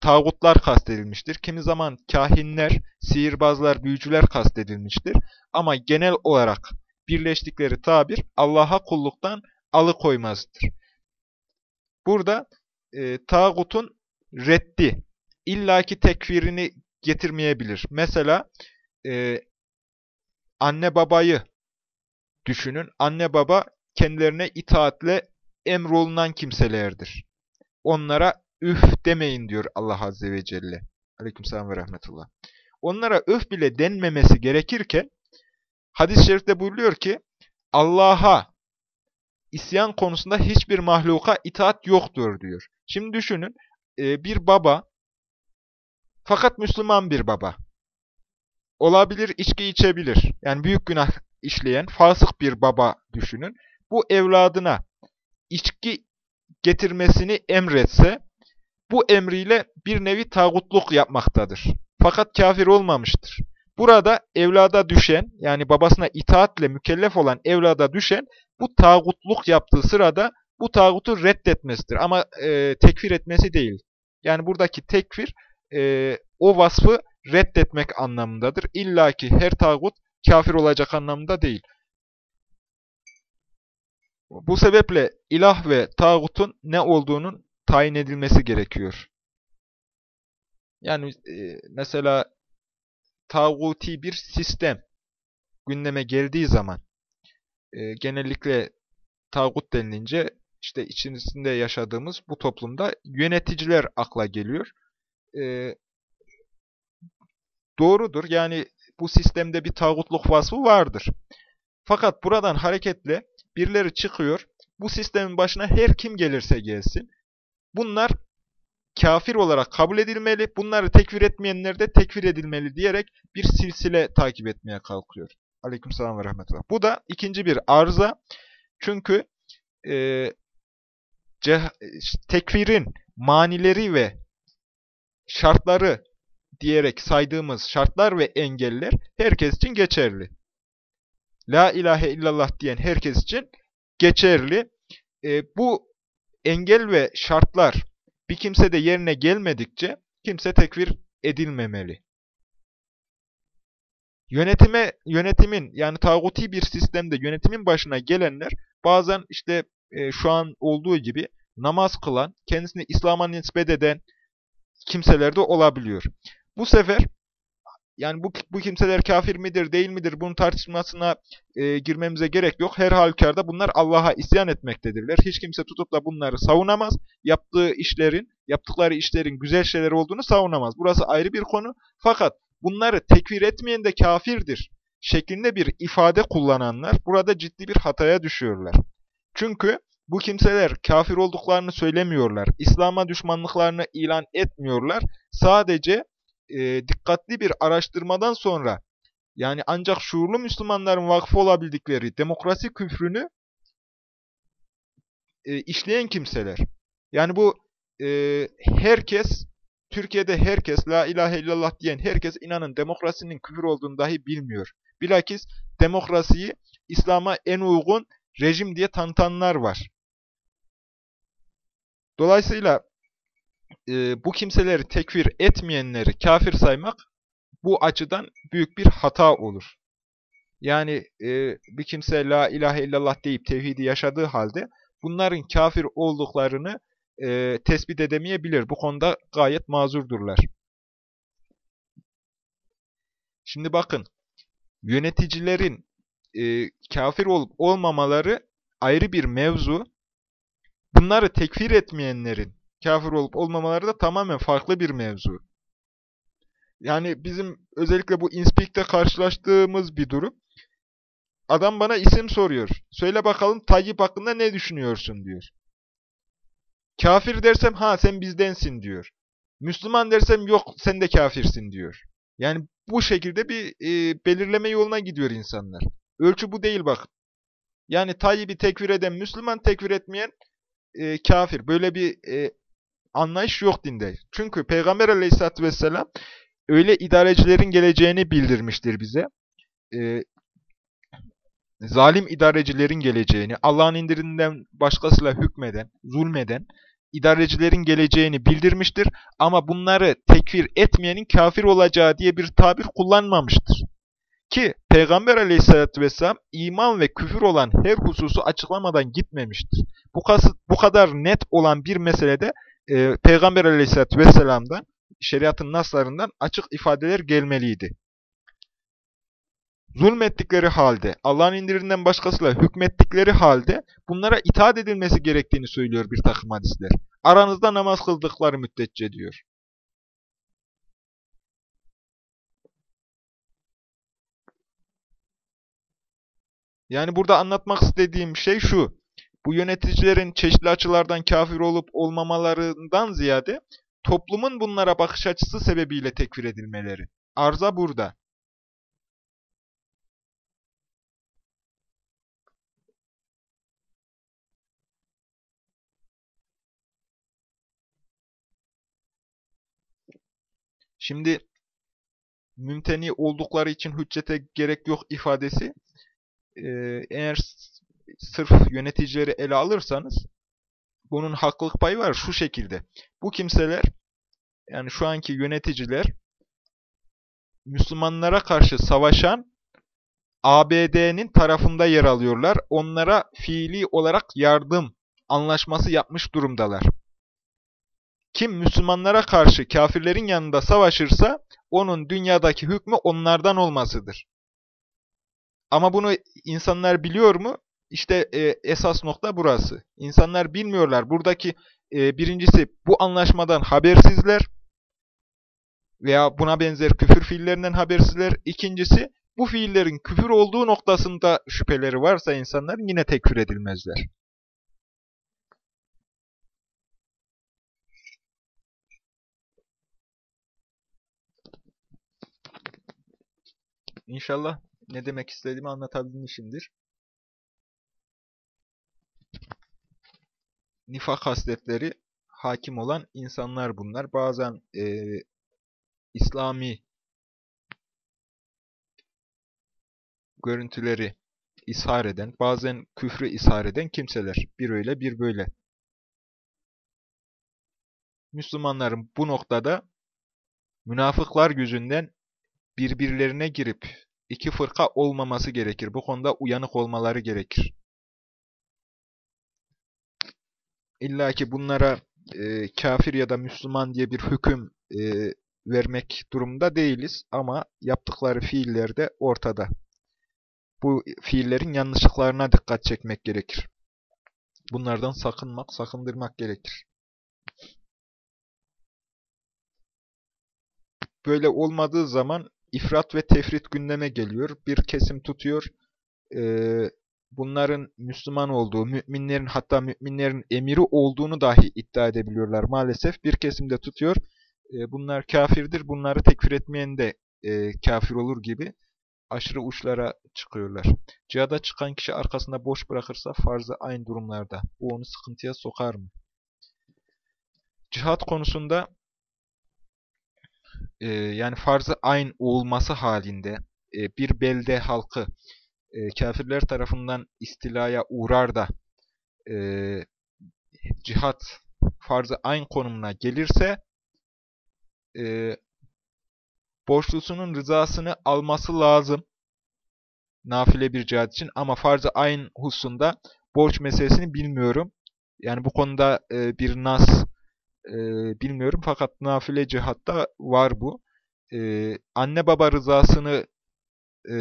tağutlar kastedilmiştir. Kimi zaman kahinler, sihirbazlar, büyücüler kastedilmiştir. Ama genel olarak birleştikleri tabir Allah'a kulluktan alıkoymazdır. Burada e, tağutun reddi, illaki tekfirini getirmeyebilir. Mesela e, anne babayı düşünün. Anne baba kendilerine itaatle emrolunan kimselerdir. Onlara üf demeyin diyor Allah Azze ve Celle. Aleykümselam ve rahmetullah. Onlara üf bile denmemesi gerekirken hadis-i şerifte buyuruyor ki Allah'a isyan konusunda hiçbir mahluka itaat yoktur diyor. Şimdi düşünün e, bir baba fakat Müslüman bir baba. Olabilir, içki içebilir. Yani büyük günah işleyen, fasık bir baba düşünün. Bu evladına içki getirmesini emretse, bu emriyle bir nevi tağutluk yapmaktadır. Fakat kafir olmamıştır. Burada evlada düşen, yani babasına itaatle mükellef olan evlada düşen, bu tağutluk yaptığı sırada bu tağutu reddetmesidir. Ama e, tekfir etmesi değil. Yani buradaki tekfir, e, o vasfı reddetmek anlamındadır. İlla ki her tağut kafir olacak anlamında değil. Bu sebeple ilah ve tağutun ne olduğunun tayin edilmesi gerekiyor. Yani e, mesela tağuti bir sistem gündeme geldiği zaman e, genellikle tağut denilince işte içerisinde yaşadığımız bu toplumda yöneticiler akla geliyor e, doğrudur. Yani bu sistemde bir tağutluk vasfı vardır. Fakat buradan hareketle birileri çıkıyor. Bu sistemin başına her kim gelirse gelsin. Bunlar kafir olarak kabul edilmeli, bunları tekfir etmeyenler de tekfir edilmeli diyerek bir silsile takip etmeye kalkıyor. Aleykümselam ve rahmetullah. Bu da ikinci bir arıza. Çünkü e, tekfirin manileri ve şartları diyerek saydığımız şartlar ve engeller herkes için geçerli. La ilahe illallah diyen herkes için geçerli. E, bu engel ve şartlar bir kimse de yerine gelmedikçe kimse tekfir edilmemeli. Yönetime, yönetimin yani tağuti bir sistemde yönetimin başına gelenler bazen işte e, şu an olduğu gibi namaz kılan, kendisini İslam'a nispet eden kimseler de olabiliyor. Bu sefer yani bu, bu kimseler kafir midir, değil midir bunun tartışmasına e, girmemize gerek yok. Her halükarda bunlar Allah'a isyan etmektedirler. Hiç kimse tutup da bunları savunamaz. Yaptığı işlerin, yaptıkları işlerin güzel şeyler olduğunu savunamaz. Burası ayrı bir konu. Fakat bunları tekfir etmeyen de kafirdir şeklinde bir ifade kullananlar burada ciddi bir hataya düşüyorlar. Çünkü bu kimseler kafir olduklarını söylemiyorlar. İslam'a düşmanlıklarını ilan etmiyorlar. Sadece e, dikkatli bir araştırmadan sonra yani ancak şuurlu Müslümanların vakfı olabildikleri demokrasi küfrünü e, işleyen kimseler. Yani bu e, herkes, Türkiye'de herkes, la ilahe illallah diyen herkes inanın demokrasinin küfür olduğunu dahi bilmiyor. Bilakis demokrasiyi İslam'a en uygun rejim diye tanıtanlar var. Dolayısıyla e, bu kimseleri tekfir etmeyenleri kafir saymak bu açıdan büyük bir hata olur. Yani e, bir kimse la ilahe illallah deyip tevhidi yaşadığı halde bunların kafir olduklarını e, tespit edemeyebilir. Bu konuda gayet mazurdurlar. Şimdi bakın, yöneticilerin e, kafir olup olmamaları ayrı bir mevzu. Bunları tekfir etmeyenlerin kafir olup olmamaları da tamamen farklı bir mevzu. Yani bizim özellikle bu InSpeak'te karşılaştığımız bir durum. Adam bana isim soruyor. Söyle bakalım Tayyip hakkında ne düşünüyorsun diyor. Kafir dersem ha sen bizdensin diyor. Müslüman dersem yok sen de kafirsin diyor. Yani bu şekilde bir e, belirleme yoluna gidiyor insanlar. Ölçü bu değil bak. Yani Tayyip'i tekfir eden Müslüman, tekfir etmeyen e, kafir. Böyle bir e, anlayış yok dinde. Çünkü Peygamber aleyhissalatü vesselam öyle idarecilerin geleceğini bildirmiştir bize. Ee, zalim idarecilerin geleceğini, Allah'ın indirinden başkasıyla hükmeden, zulmeden idarecilerin geleceğini bildirmiştir. Ama bunları tekfir etmeyenin kafir olacağı diye bir tabir kullanmamıştır. Ki Peygamber aleyhissalatü vesselam iman ve küfür olan her hususu açıklamadan gitmemiştir. Bu, kasıt, bu kadar net olan bir meselede e, Peygamber aleyhissalatü vesselam'dan, şeriatın naslarından açık ifadeler gelmeliydi. Zulmettikleri halde, Allah'ın indirinden başkasıyla hükmettikleri halde bunlara itaat edilmesi gerektiğini söylüyor bir takım hadisler. Aranızda namaz kıldıkları müddetçe diyor. Yani burada anlatmak istediğim şey şu bu yöneticilerin çeşitli açılardan kafir olup olmamalarından ziyade toplumun bunlara bakış açısı sebebiyle tekfir edilmeleri. Arza burada. Şimdi mümteni oldukları için hüccete gerek yok ifadesi eğer sırf yöneticileri ele alırsanız bunun haklılık payı var şu şekilde. Bu kimseler yani şu anki yöneticiler Müslümanlara karşı savaşan ABD'nin tarafında yer alıyorlar. Onlara fiili olarak yardım anlaşması yapmış durumdalar. Kim Müslümanlara karşı kafirlerin yanında savaşırsa onun dünyadaki hükmü onlardan olmasıdır. Ama bunu insanlar biliyor mu? İşte e, esas nokta burası. İnsanlar bilmiyorlar. Buradaki e, birincisi bu anlaşmadan habersizler veya buna benzer küfür fiillerinden habersizler. İkincisi bu fiillerin küfür olduğu noktasında şüpheleri varsa insanlar yine tekfir edilmezler. İnşallah ne demek istediğimi anlatabilmişimdir. Nifak hasletleri hakim olan insanlar bunlar. Bazen e, İslami görüntüleri ishar eden, bazen küfrü ishar eden kimseler. Bir öyle, bir böyle. Müslümanların bu noktada münafıklar yüzünden birbirlerine girip iki fırka olmaması gerekir. Bu konuda uyanık olmaları gerekir. İlla ki bunlara e, kafir ya da Müslüman diye bir hüküm e, vermek durumunda değiliz ama yaptıkları fiiller de ortada. Bu fiillerin yanlışlıklarına dikkat çekmek gerekir. Bunlardan sakınmak, sakındırmak gerekir. Böyle olmadığı zaman ifrat ve tefrit gündeme geliyor. Bir kesim tutuyor, e, bunların Müslüman olduğu, müminlerin hatta müminlerin emiri olduğunu dahi iddia edebiliyorlar maalesef. Bir kesimde tutuyor, e, bunlar kafirdir, bunları tekfir etmeyen de e, kafir olur gibi aşırı uçlara çıkıyorlar. Cihada çıkan kişi arkasında boş bırakırsa farzı aynı durumlarda. Bu onu sıkıntıya sokar mı? Cihat konusunda e, yani farzı aynı olması halinde bir belde halkı e, kafirler tarafından istilaya uğrar da e, cihat farzı aynı konumuna gelirse e, borçlusunun rızasını alması lazım nafile bir cihat için ama farz-ı ayn hususunda borç meselesini bilmiyorum. Yani bu konuda e, bir nas e, bilmiyorum fakat nafile cihatta var bu. E, anne baba rızasını e,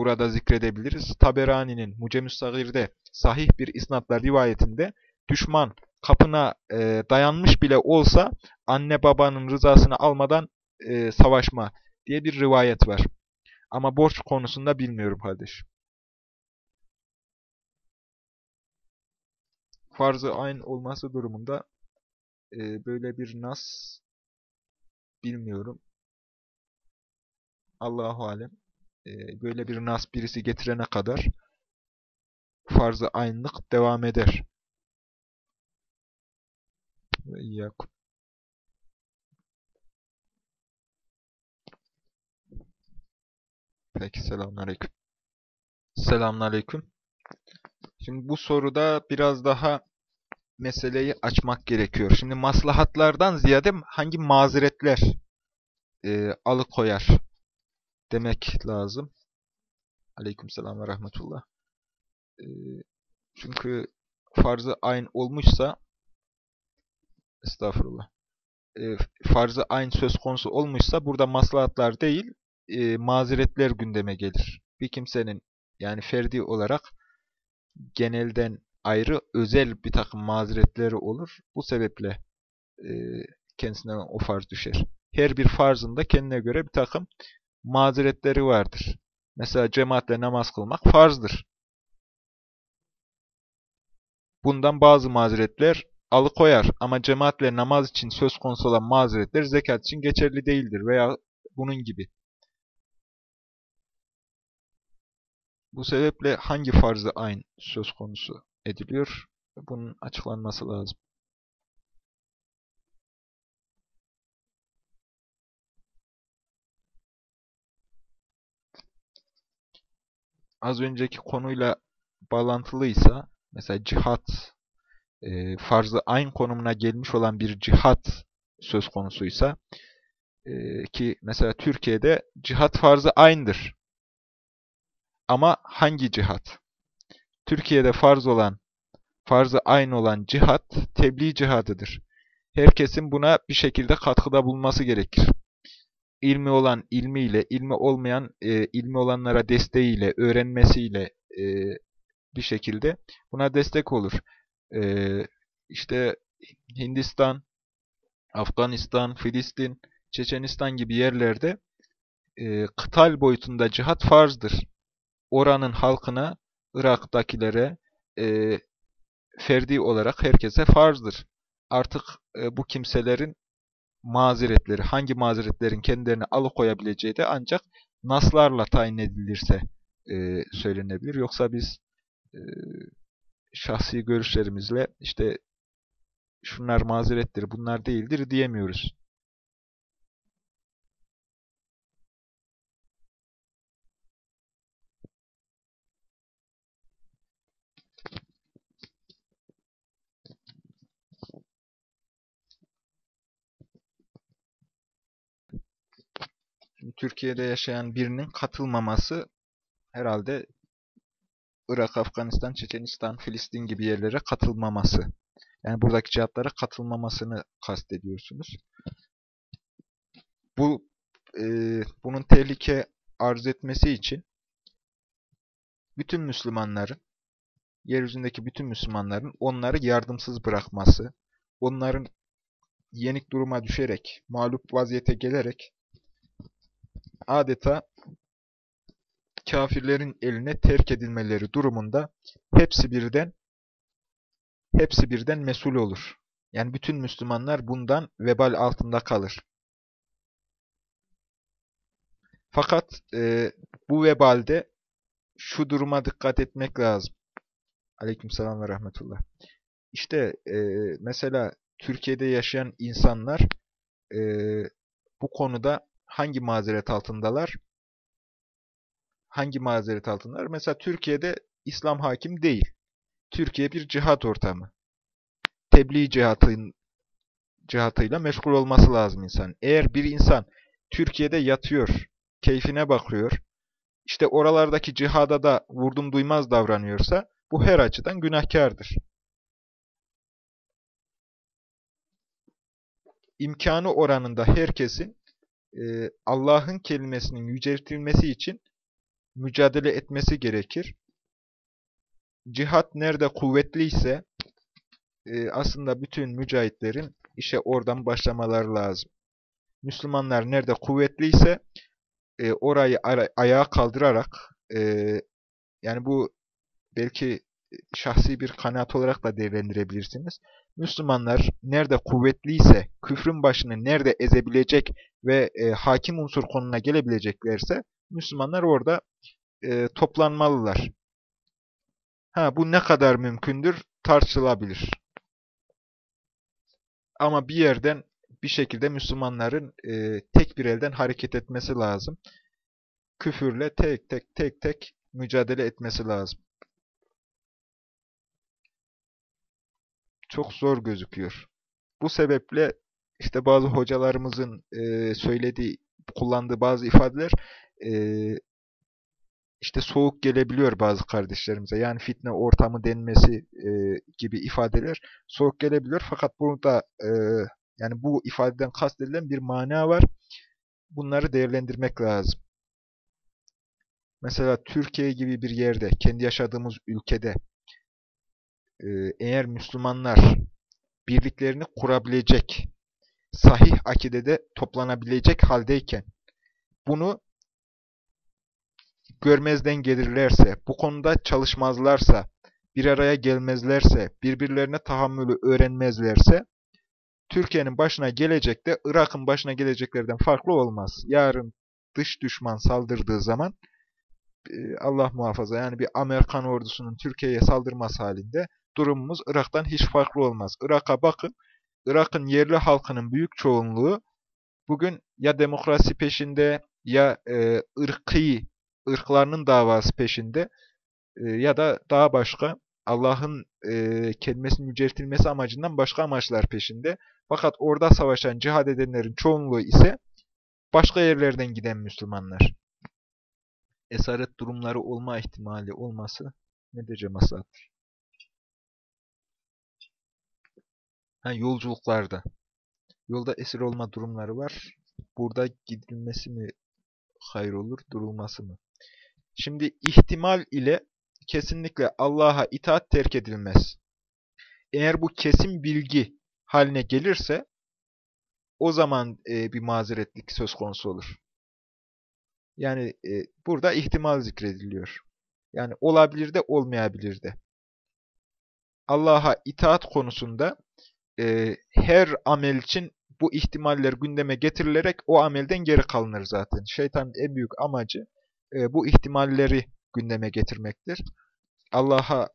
burada zikredebiliriz. Taberani'nin Mucemüs Sagir'de sahih bir isnatla rivayetinde düşman kapına e, dayanmış bile olsa anne babanın rızasını almadan e, savaşma diye bir rivayet var. Ama borç konusunda bilmiyorum kardeş. Farz-ı ayn olması durumunda e, böyle bir nas bilmiyorum. Allahu alem. E, böyle bir nas birisi getirene kadar farz-ı aynlık devam eder. Ve iyyakum. Peki selamünaleyküm. Selamünaleyküm. Şimdi bu soruda biraz daha meseleyi açmak gerekiyor. Şimdi maslahatlardan ziyade hangi mazeretler e, alıkoyar demek lazım. Aleykümselam ve rahmetullah. E, çünkü farzı ayn olmuşsa estağfurullah e, farzı ayn söz konusu olmuşsa burada maslahatlar değil e, mazeretler gündeme gelir. Bir kimsenin yani ferdi olarak genelden ayrı özel bir takım mazeretleri olur. Bu sebeple e, kendisine o farz düşer. Her bir farzın da kendine göre bir takım mazeretleri vardır. Mesela cemaatle namaz kılmak farzdır. Bundan bazı mazeretler alıkoyar ama cemaatle namaz için söz konusu olan mazeretler zekat için geçerli değildir veya bunun gibi. Bu sebeple hangi farzı ayn söz konusu ediliyor? Bunun açıklanması lazım. Az önceki konuyla bağlantılıysa, mesela cihat, e, farzı ayn konumuna gelmiş olan bir cihat söz konusuysa, e, ki mesela Türkiye'de cihat farzı aynıdır. Ama hangi cihat? Türkiye'de farz olan, farzı aynı olan cihat, tebliğ cihadıdır. Herkesin buna bir şekilde katkıda bulunması gerekir. İlmi olan ilmiyle, ilmi olmayan e, ilmi olanlara desteğiyle, öğrenmesiyle e, bir şekilde buna destek olur. E, işte Hindistan, Afganistan, Filistin, Çeçenistan gibi yerlerde e, kıtal boyutunda cihat farzdır oranın halkına, Irak'takilere e, ferdi olarak herkese farzdır. Artık e, bu kimselerin mazeretleri, hangi mazeretlerin kendilerini alıkoyabileceği de ancak naslarla tayin edilirse e, söylenebilir. Yoksa biz e, şahsi görüşlerimizle işte şunlar mazerettir, bunlar değildir diyemiyoruz. Türkiye'de yaşayan birinin katılmaması herhalde Irak, Afganistan, Çeçenistan, Filistin gibi yerlere katılmaması. Yani buradaki cihatlara katılmamasını kastediyorsunuz. Bu e, bunun tehlike arz etmesi için bütün Müslümanların, yeryüzündeki bütün Müslümanların onları yardımsız bırakması, onların yenik duruma düşerek, mağlup vaziyete gelerek adeta kafirlerin eline terk edilmeleri durumunda hepsi birden hepsi birden mesul olur. Yani bütün Müslümanlar bundan vebal altında kalır. Fakat e, bu vebalde şu duruma dikkat etmek lazım. Aleykümselam ve rahmetullah. İşte e, mesela Türkiye'de yaşayan insanlar e, bu konuda hangi mazeret altındalar? Hangi mazeret altındalar? Mesela Türkiye'de İslam hakim değil. Türkiye bir cihat ortamı. Tebliğ cihatın, cihatıyla meşgul olması lazım insan. Eğer bir insan Türkiye'de yatıyor, keyfine bakıyor, işte oralardaki cihada da vurdum duymaz davranıyorsa, bu her açıdan günahkardır. İmkanı oranında herkesin e, Allah'ın kelimesinin yüceltilmesi için mücadele etmesi gerekir. Cihat nerede kuvvetliyse e, aslında bütün mücahitlerin işe oradan başlamaları lazım. Müslümanlar nerede kuvvetliyse e, orayı ayağa kaldırarak e, yani bu belki şahsi bir kanaat olarak da değerlendirebilirsiniz. Müslümanlar nerede kuvvetliyse, küfrün başını nerede ezebilecek ve e, hakim unsur konuna gelebileceklerse Müslümanlar orada e, toplanmalılar. Ha bu ne kadar mümkündür tartışılabilir. Ama bir yerden bir şekilde Müslümanların e, tek bir elden hareket etmesi lazım. Küfürle tek tek tek tek mücadele etmesi lazım. Çok zor gözüküyor. Bu sebeple işte bazı hocalarımızın e, söylediği, kullandığı bazı ifadeler e, işte soğuk gelebiliyor bazı kardeşlerimize. Yani fitne ortamı denmesi e, gibi ifadeler soğuk gelebiliyor. Fakat burada e, yani bu ifadeden kastedilen bir mana var. Bunları değerlendirmek lazım. Mesela Türkiye gibi bir yerde, kendi yaşadığımız ülkede eğer Müslümanlar birliklerini kurabilecek, sahih akidede toplanabilecek haldeyken bunu görmezden gelirlerse, bu konuda çalışmazlarsa, bir araya gelmezlerse, birbirlerine tahammülü öğrenmezlerse, Türkiye'nin başına gelecek de Irak'ın başına geleceklerden farklı olmaz. Yarın dış düşman saldırdığı zaman e, Allah muhafaza yani bir Amerikan ordusunun Türkiye'ye saldırması halinde durumumuz Irak'tan hiç farklı olmaz. Irak'a bakın, Irak'ın yerli halkının büyük çoğunluğu bugün ya demokrasi peşinde ya e, ırkı, ırklarının davası peşinde e, ya da daha başka Allah'ın e, kelimesinin yüceltilmesi amacından başka amaçlar peşinde. Fakat orada savaşan cihad edenlerin çoğunluğu ise başka yerlerden giden Müslümanlar. Esaret durumları olma ihtimali olması ne derece maslahattır? Ha, yolculuklarda. Yolda esir olma durumları var. Burada gidilmesi mi hayır olur, durulması mı? Şimdi ihtimal ile kesinlikle Allah'a itaat terk edilmez. Eğer bu kesin bilgi haline gelirse o zaman e, bir mazeretlik söz konusu olur. Yani e, burada ihtimal zikrediliyor. Yani olabilir de olmayabilir de. Allah'a itaat konusunda e, her amel için bu ihtimaller gündeme getirilerek o amelden geri kalınır zaten. Şeytanın en büyük amacı e, bu ihtimalleri gündeme getirmektir. Allah'a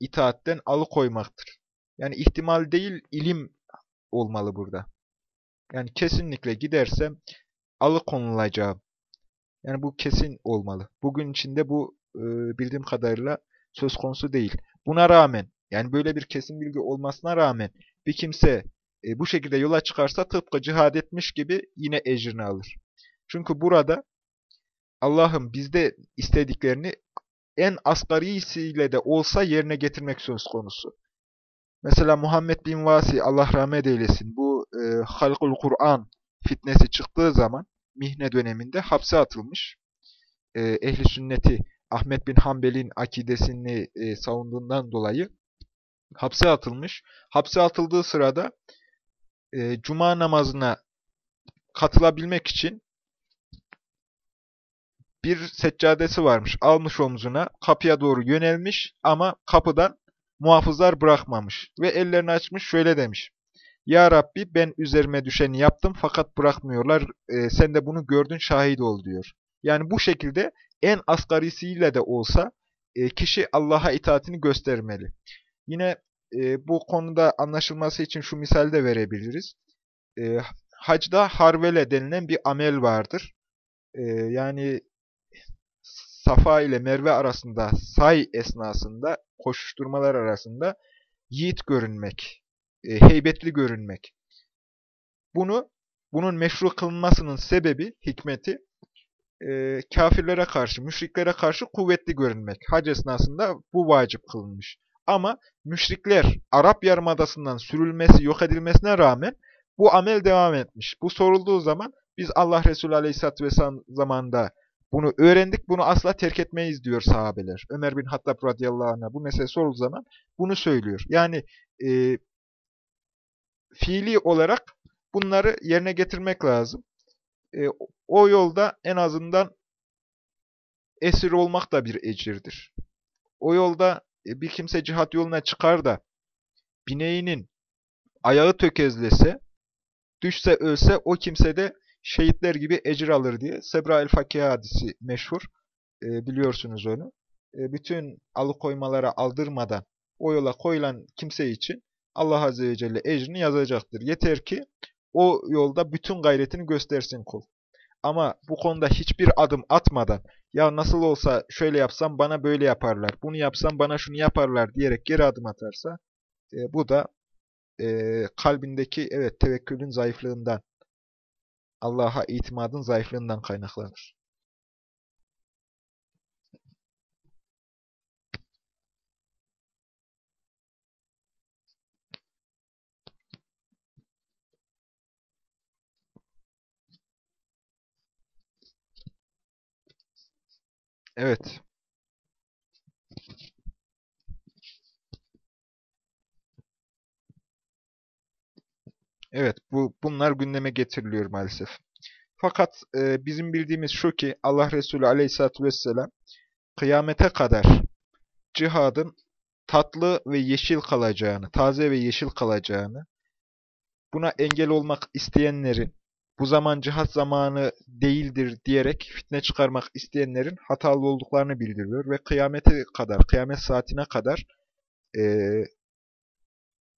itaatten alıkoymaktır. Yani ihtimal değil, ilim olmalı burada. Yani kesinlikle gidersem alıkonulacağım. Yani bu kesin olmalı. Bugün içinde bu e, bildiğim kadarıyla söz konusu değil. Buna rağmen, yani böyle bir kesin bilgi olmasına rağmen bir kimse e, bu şekilde yola çıkarsa tıpkı cihad etmiş gibi yine ecrini alır. Çünkü burada Allah'ım bizde istediklerini en asgarisiyle de olsa yerine getirmek söz konusu. Mesela Muhammed bin Vasi, Allah rahmet eylesin, bu e, Halkul Kur'an fitnesi çıktığı zaman, mihne döneminde hapse atılmış. E, Ehli sünneti Ahmet bin Hanbel'in akidesini e, savunduğundan dolayı hapse atılmış. Hapse atıldığı sırada e, cuma namazına katılabilmek için bir seccadesi varmış. Almış omzuna, kapıya doğru yönelmiş ama kapıdan muhafızlar bırakmamış. Ve ellerini açmış şöyle demiş. Ya Rabbi ben üzerime düşeni yaptım fakat bırakmıyorlar. E, sen de bunu gördün şahit ol diyor. Yani bu şekilde en asgarisiyle de olsa e, kişi Allah'a itaatini göstermeli. Yine e, bu konuda anlaşılması için şu misal de verebiliriz. E, hacda harvele denilen bir amel vardır. E, yani Safa ile Merve arasında say esnasında koşuşturmalar arasında yiğit görünmek, e, heybetli görünmek. Bunu bunun meşru kılınmasının sebebi, hikmeti e, kafirlere karşı, müşriklere karşı kuvvetli görünmek. Hac esnasında bu vacip kılınmış. Ama müşrikler Arap Yarımadası'ndan sürülmesi, yok edilmesine rağmen bu amel devam etmiş. Bu sorulduğu zaman biz Allah Resulü Aleyhisselatü Vesselam zamanında bunu öğrendik, bunu asla terk etmeyiz diyor sahabeler. Ömer bin Hattab radıyallahu anh'a bu mesele sorulduğu zaman bunu söylüyor. Yani e, fiili olarak bunları yerine getirmek lazım. E, o yolda en azından esir olmak da bir ecirdir. O yolda bir kimse cihat yoluna çıkar da bineğinin ayağı tökezlese, düşse ölse o kimse de şehitler gibi ecir alır diye Sebra el-Fakih hadisi meşhur. E, biliyorsunuz onu. E, bütün alıkoymalara aldırmadan o yola koyulan kimse için Allah Azze ve Celle ecrini yazacaktır. Yeter ki o yolda bütün gayretini göstersin kul. Ama bu konuda hiçbir adım atmadan ya nasıl olsa şöyle yapsam bana böyle yaparlar, bunu yapsam bana şunu yaparlar diyerek geri adım atarsa e, bu da e, kalbindeki evet tevekkülün zayıflığından, Allah'a itimadın zayıflığından kaynaklanır. Evet. Evet, bu bunlar gündeme getiriliyor maalesef. Fakat e, bizim bildiğimiz şu ki Allah Resulü Aleyhisselatü vesselam kıyamete kadar cihadın tatlı ve yeşil kalacağını, taze ve yeşil kalacağını, buna engel olmak isteyenlerin, bu zaman cihat zamanı değildir diyerek fitne çıkarmak isteyenlerin hatalı olduklarını bildiriyor ve kıyamete kadar, kıyamet saatine kadar e,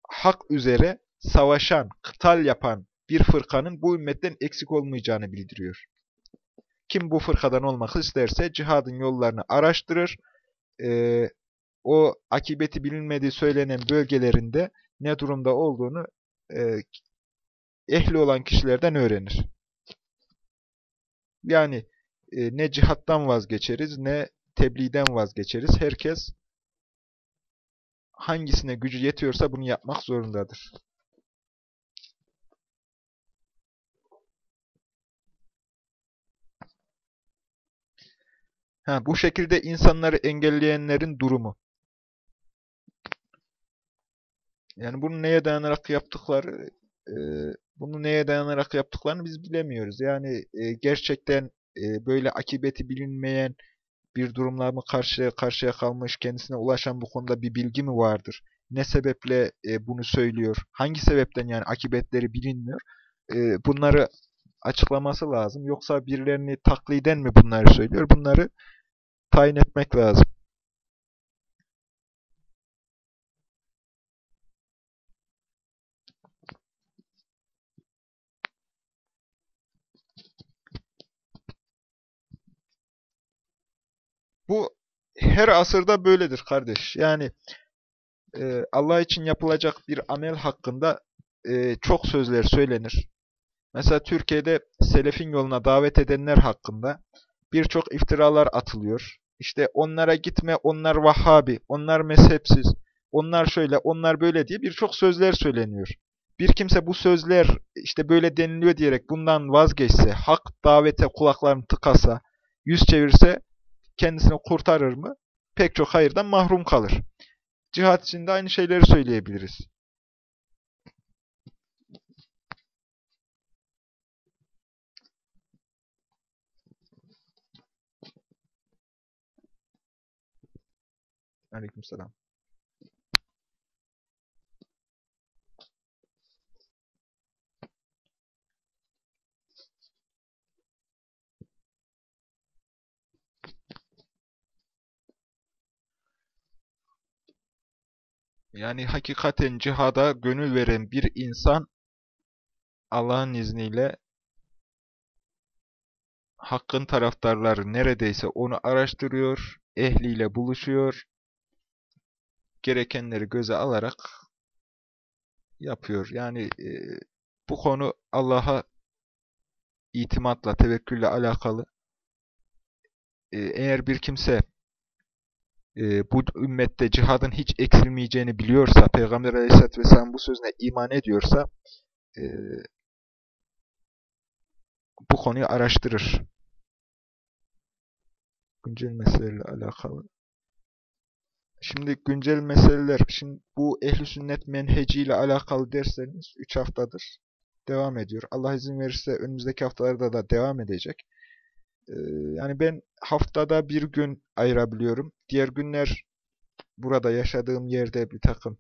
hak üzere savaşan, kıtal yapan bir fırkanın bu ümmetten eksik olmayacağını bildiriyor. Kim bu fırkadan olmak isterse cihadın yollarını araştırır, e, o akibeti bilinmediği söylenen bölgelerinde ne durumda olduğunu e, ehli olan kişilerden öğrenir. Yani e, ne cihattan vazgeçeriz ne tebliğden vazgeçeriz. Herkes hangisine gücü yetiyorsa bunu yapmak zorundadır. Ha, bu şekilde insanları engelleyenlerin durumu. Yani bunu neye dayanarak yaptıkları, e, bunu neye dayanarak yaptıklarını biz bilemiyoruz. Yani e, gerçekten e, böyle akibeti bilinmeyen bir durumla mı karşıya karşıya kalmış, kendisine ulaşan bu konuda bir bilgi mi vardır? ne sebeple e, bunu söylüyor, hangi sebepten yani akibetleri bilinmiyor. E, bunları açıklaması lazım. Yoksa birilerini takliden mi bunları söylüyor? Bunları tayin etmek lazım. Bu her asırda böyledir kardeş. Yani e, Allah için yapılacak bir amel hakkında e, çok sözler söylenir. Mesela Türkiye'de selefin yoluna davet edenler hakkında birçok iftiralar atılıyor. İşte onlara gitme, onlar Vahhabi, onlar mezhepsiz, onlar şöyle, onlar böyle diye birçok sözler söyleniyor. Bir kimse bu sözler işte böyle deniliyor diyerek bundan vazgeçse, hak davete kulaklarını tıkasa, yüz çevirse kendisini kurtarır mı? Pek çok hayırdan mahrum kalır. Cihat için de aynı şeyleri söyleyebiliriz. Aleykümselam. Yani hakikaten cihada gönül veren bir insan Allah'ın izniyle hakkın taraftarları neredeyse onu araştırıyor, ehliyle buluşuyor, gerekenleri göze alarak yapıyor. Yani e, bu konu Allah'a itimatla, tevekkülle alakalı. E, eğer bir kimse e, bu ümmette cihadın hiç eksilmeyeceğini biliyorsa, Peygamber Aleyhisselatü Vesselam bu sözüne iman ediyorsa, e, bu konuyu araştırır. Güncel meselelerle alakalı. Şimdi güncel meseleler, şimdi bu ehli sünnet menheciyle alakalı derslerimiz 3 haftadır devam ediyor. Allah izin verirse önümüzdeki haftalarda da devam edecek. Yani ben haftada bir gün ayırabiliyorum. Diğer günler burada yaşadığım yerde bir takım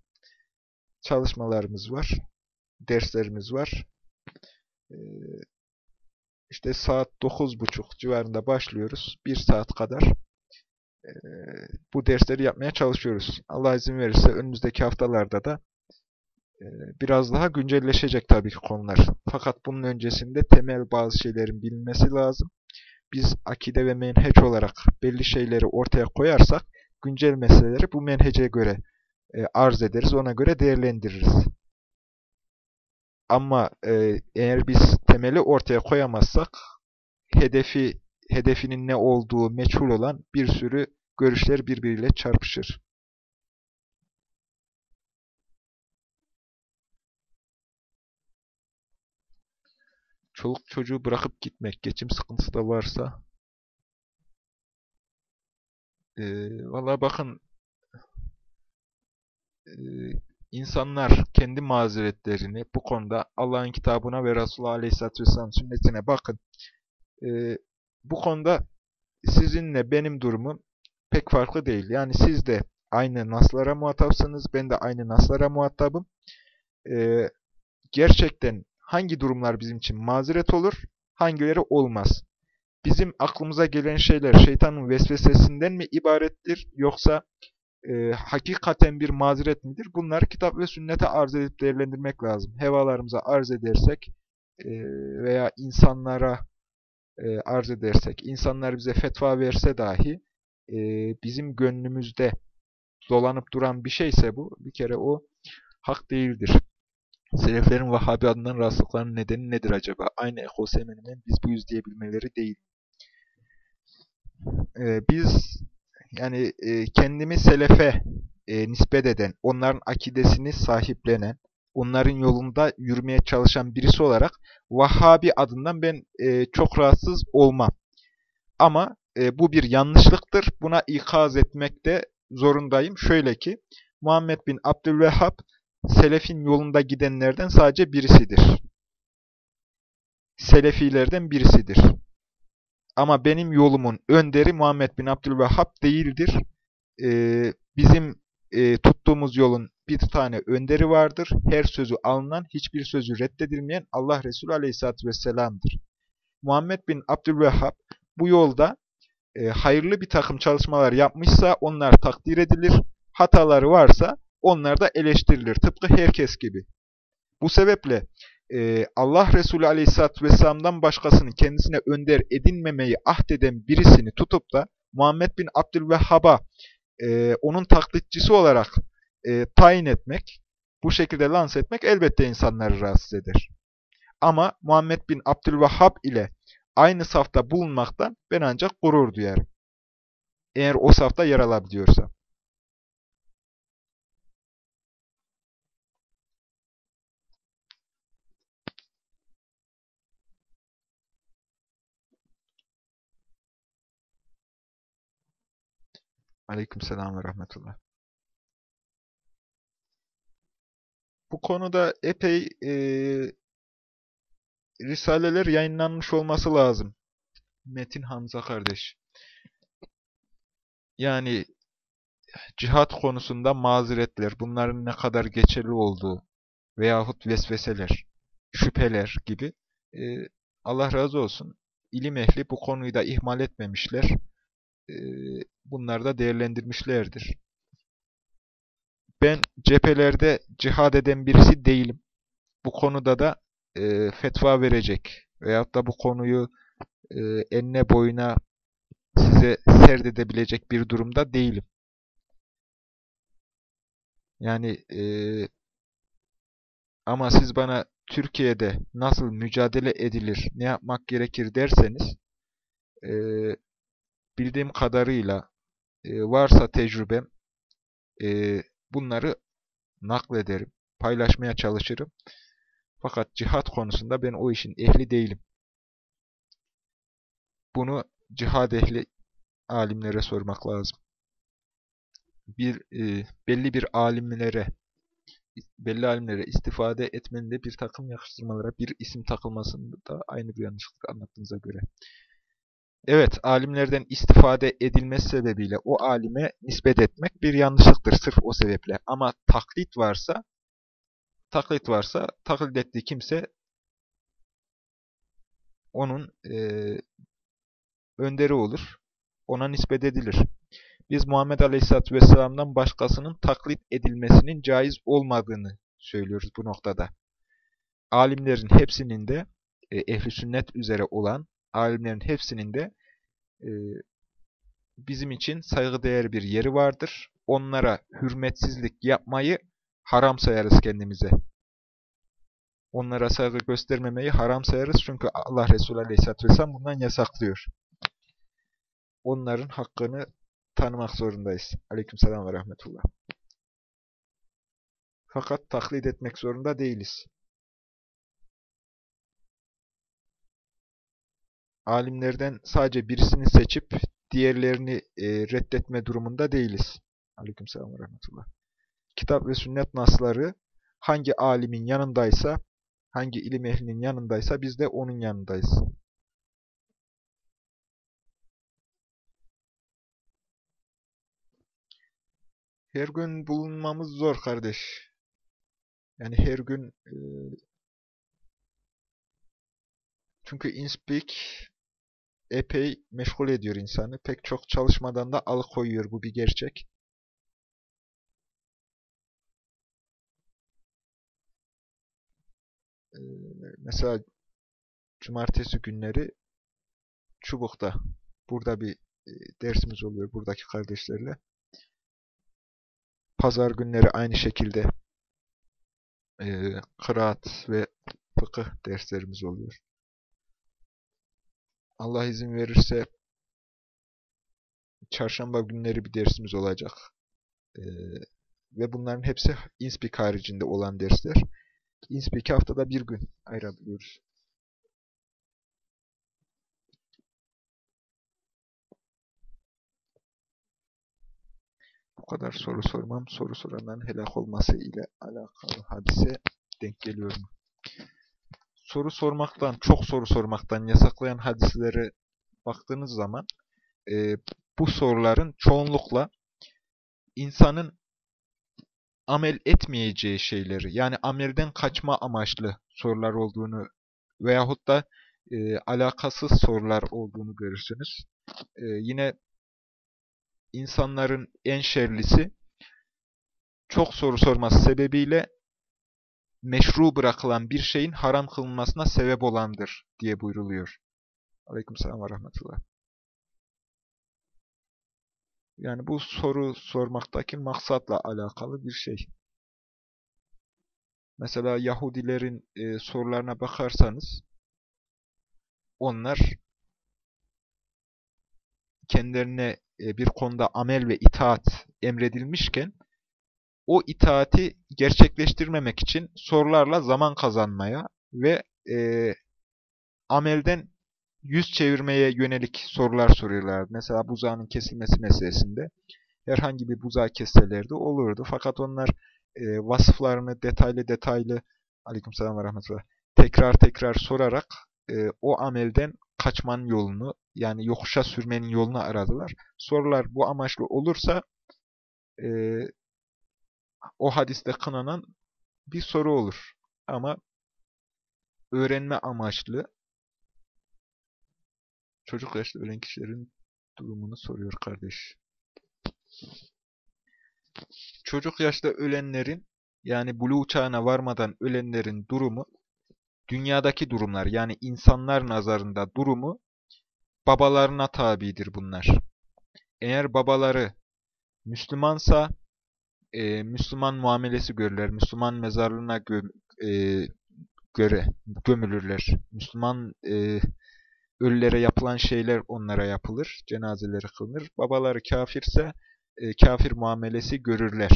çalışmalarımız var, derslerimiz var. İşte saat 9.30 civarında başlıyoruz. Bir saat kadar bu dersleri yapmaya çalışıyoruz. Allah izin verirse önümüzdeki haftalarda da biraz daha güncelleşecek tabii ki konular. Fakat bunun öncesinde temel bazı şeylerin bilinmesi lazım. Biz akide ve menheç olarak belli şeyleri ortaya koyarsak güncel meseleleri bu menhece göre e, arz ederiz, ona göre değerlendiririz. Ama e, eğer biz temeli ortaya koyamazsak hedefi hedefinin ne olduğu meçhul olan bir sürü görüşler birbiriyle çarpışır. Çoluk çocuğu bırakıp gitmek, geçim sıkıntısı da varsa e, valla bakın e, insanlar kendi mazeretlerini bu konuda Allah'ın kitabına ve Resulullah Aleyhisselatü Vesselam sünnetine bakın. E, bu konuda sizinle benim durumum pek farklı değil. Yani siz de aynı naslara muhatapsınız, ben de aynı naslara muhatabım. E, gerçekten hangi durumlar bizim için mazeret olur, hangileri olmaz? Bizim aklımıza gelen şeyler şeytanın vesvesesinden mi ibarettir, yoksa e, hakikaten bir mazeret midir? Bunları kitap ve sünnete arz edip değerlendirmek lazım. Hevalarımıza arz edersek e, veya insanlara e, arz edersek, insanlar bize fetva verse dahi e, bizim gönlümüzde dolanıp duran bir şeyse bu, bir kere o hak değildir. Seleflerin Vahhabi adından rahatsızlıklarının nedeni nedir acaba? Aynı ekol hemen biz buyuz diyebilmeleri değil. Ee, biz yani e, kendimi selefe e, nispet eden, onların akidesini sahiplenen, onların yolunda yürümeye çalışan birisi olarak Vahhabi adından ben e, çok rahatsız olmam. Ama e, bu bir yanlışlıktır. Buna ikaz etmek de zorundayım. Şöyle ki, Muhammed bin Abdülvehhab Selefin yolunda gidenlerden sadece birisidir. Selefilerden birisidir. Ama benim yolumun önderi Muhammed bin Abdülvehhab değildir. Ee, bizim e, tuttuğumuz yolun bir tane önderi vardır. Her sözü alınan, hiçbir sözü reddedilmeyen Allah Resulü Aleyhisselatü Vesselam'dır. Muhammed bin Abdülvehhab bu yolda e, hayırlı bir takım çalışmalar yapmışsa onlar takdir edilir. Hataları varsa onlar da eleştirilir. Tıpkı herkes gibi. Bu sebeple e, Allah Resulü Aleyhisselatü Vesselam'dan başkasını kendisine önder edinmemeyi ahdeden birisini tutup da Muhammed bin Abdülvehhab'a e, onun taklitçisi olarak e, tayin etmek, bu şekilde lanse etmek elbette insanları rahatsız eder. Ama Muhammed bin Abdülvehhab ile aynı safta bulunmaktan ben ancak gurur duyarım. Eğer o safta yer alabiliyorsa. Aleykümselam ve rahmetullah. Bu konuda epey e, risaleler yayınlanmış olması lazım. Metin Hamza kardeş. Yani cihat konusunda mazeretler, bunların ne kadar geçerli olduğu veyahut vesveseler, şüpheler gibi e, Allah razı olsun ilim ehli bu konuyu da ihmal etmemişler. E, bunları da değerlendirmişlerdir. Ben cephelerde cihad eden birisi değilim. Bu konuda da e, fetva verecek veyahut da bu konuyu e, enine boyuna size serdedebilecek bir durumda değilim. Yani e, ama siz bana Türkiye'de nasıl mücadele edilir, ne yapmak gerekir derseniz e, bildiğim kadarıyla varsa tecrübem e, bunları naklederim, paylaşmaya çalışırım. Fakat cihat konusunda ben o işin ehli değilim. Bunu cihad ehli alimlere sormak lazım. Bir e, belli bir alimlere belli alimlere istifade etmenin de bir takım yakıştırmalara bir isim takılmasında aynı bir yanlışlık anlattığınıza göre. Evet, alimlerden istifade edilmesi sebebiyle o alime nispet etmek bir yanlışlıktır sırf o sebeple. Ama taklit varsa, taklit varsa, taklit ettiği kimse onun e, önderi olur, ona nispet edilir. Biz Muhammed Aleyhisselatü Vesselam'dan başkasının taklit edilmesinin caiz olmadığını söylüyoruz bu noktada. Alimlerin hepsinin de e, ehli sünnet üzere olan alimlerin hepsinin de e, bizim için saygıdeğer bir yeri vardır. Onlara hürmetsizlik yapmayı haram sayarız kendimize. Onlara saygı göstermemeyi haram sayarız çünkü Allah Resulü Aleyhisselatü Vesselam bundan yasaklıyor. Onların hakkını tanımak zorundayız. Aleykümselam ve rahmetullah. Fakat taklit etmek zorunda değiliz. Alimlerden sadece birisini seçip diğerlerini e, reddetme durumunda değiliz. Aleykümselam ve rahmetullah. Kitap ve sünnet nasları hangi alimin yanındaysa, hangi ilim ehlinin yanındaysa biz de onun yanındayız. Her gün bulunmamız zor kardeş. Yani her gün e, çünkü InSpeak epey meşgul ediyor insanı. Pek çok çalışmadan da alıkoyuyor. Bu bir gerçek. Ee, mesela cumartesi günleri Çubuk'ta burada bir e, dersimiz oluyor buradaki kardeşlerle. Pazar günleri aynı şekilde e, kıraat ve fıkıh derslerimiz oluyor. Allah izin verirse çarşamba günleri bir dersimiz olacak. Ee, ve bunların hepsi InSpeak haricinde olan dersler. InSpeak'i haftada bir gün ayırabiliyoruz. Bu kadar soru sormam, soru soranların helak olması ile alakalı hadise denk geliyorum soru sormaktan, çok soru sormaktan yasaklayan hadislere baktığınız zaman e, bu soruların çoğunlukla insanın amel etmeyeceği şeyleri, yani amelden kaçma amaçlı sorular olduğunu veyahut da e, alakasız sorular olduğunu görürsünüz. E, yine insanların en şerlisi çok soru sorması sebebiyle meşru bırakılan bir şeyin haram kılınmasına sebep olandır diye buyruluyor. Aleykümselam ve rahmetullah. Yani bu soru sormaktaki maksatla alakalı bir şey. Mesela Yahudilerin e, sorularına bakarsanız, onlar kendilerine e, bir konuda amel ve itaat emredilmişken, o itaati gerçekleştirmemek için sorularla zaman kazanmaya ve e, amelden yüz çevirmeye yönelik sorular soruyorlar. Mesela buzağının kesilmesi meselesinde herhangi bir buzağı kesselerdi olurdu. Fakat onlar e, vasıflarını detaylı detaylı aleykümselam ve rahmetullah tekrar tekrar sorarak e, o amelden kaçmanın yolunu yani yokuşa sürmenin yolunu aradılar. Sorular bu amaçlı olursa e, o hadiste kınanan bir soru olur. Ama öğrenme amaçlı çocuk yaşta ölen kişilerin durumunu soruyor kardeş. Çocuk yaşta ölenlerin yani buluğ çağına varmadan ölenlerin durumu dünyadaki durumlar yani insanlar nazarında durumu babalarına tabidir bunlar. Eğer babaları Müslümansa e, Müslüman muamelesi görürler. Müslüman mezarlığına gö e, göre gömülürler. Müslüman e, ölülere yapılan şeyler onlara yapılır. Cenazeleri kılınır. Babaları kafirse e, kafir muamelesi görürler.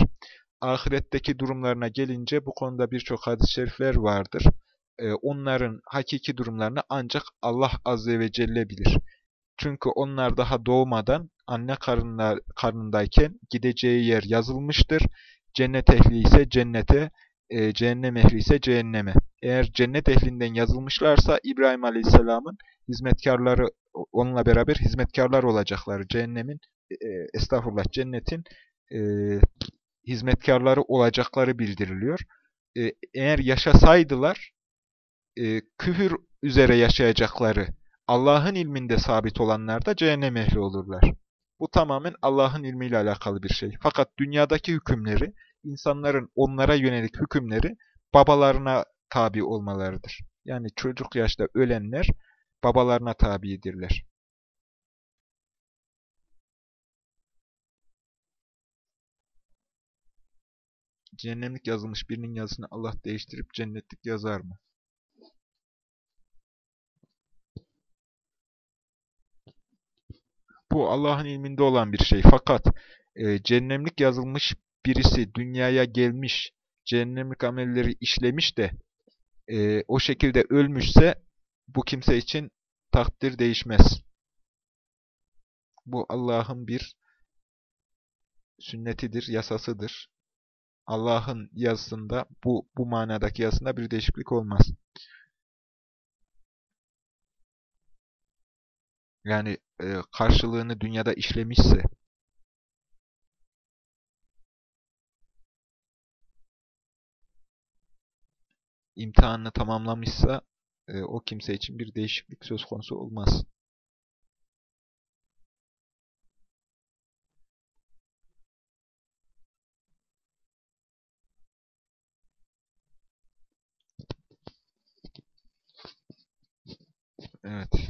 Ahiretteki durumlarına gelince bu konuda birçok hadis-i şerifler vardır. E, onların hakiki durumlarını ancak Allah Azze ve Celle bilir. Çünkü onlar daha doğmadan anne karnında, karnındayken gideceği yer yazılmıştır. Cennet ehli ise cennete, e, cehennem ehli ise cehenneme. Eğer cennet ehlinden yazılmışlarsa İbrahim Aleyhisselam'ın hizmetkarları onunla beraber hizmetkarlar olacakları cehennemin e, estağfurullah cennetin e, hizmetkarları olacakları bildiriliyor. E, eğer yaşasaydılar e, küfür üzere yaşayacakları Allah'ın ilminde sabit olanlar da cehennem ehli olurlar. Bu tamamen Allah'ın ilmiyle alakalı bir şey. Fakat dünyadaki hükümleri, insanların onlara yönelik hükümleri babalarına tabi olmalarıdır. Yani çocuk yaşta ölenler babalarına tabidirler. Cehennemlik yazılmış birinin yazısını Allah değiştirip cennetlik yazar mı? Bu Allah'ın ilminde olan bir şey. Fakat e, cehennemlik yazılmış birisi dünyaya gelmiş, cehennemlik amelleri işlemiş de e, o şekilde ölmüşse bu kimse için takdir değişmez. Bu Allah'ın bir sünnetidir, yasasıdır. Allah'ın yazısında, bu, bu manadaki yazısında bir değişiklik olmaz. Yani e, karşılığını dünyada işlemişse, imtihanını tamamlamışsa, e, o kimse için bir değişiklik söz konusu olmaz. Evet.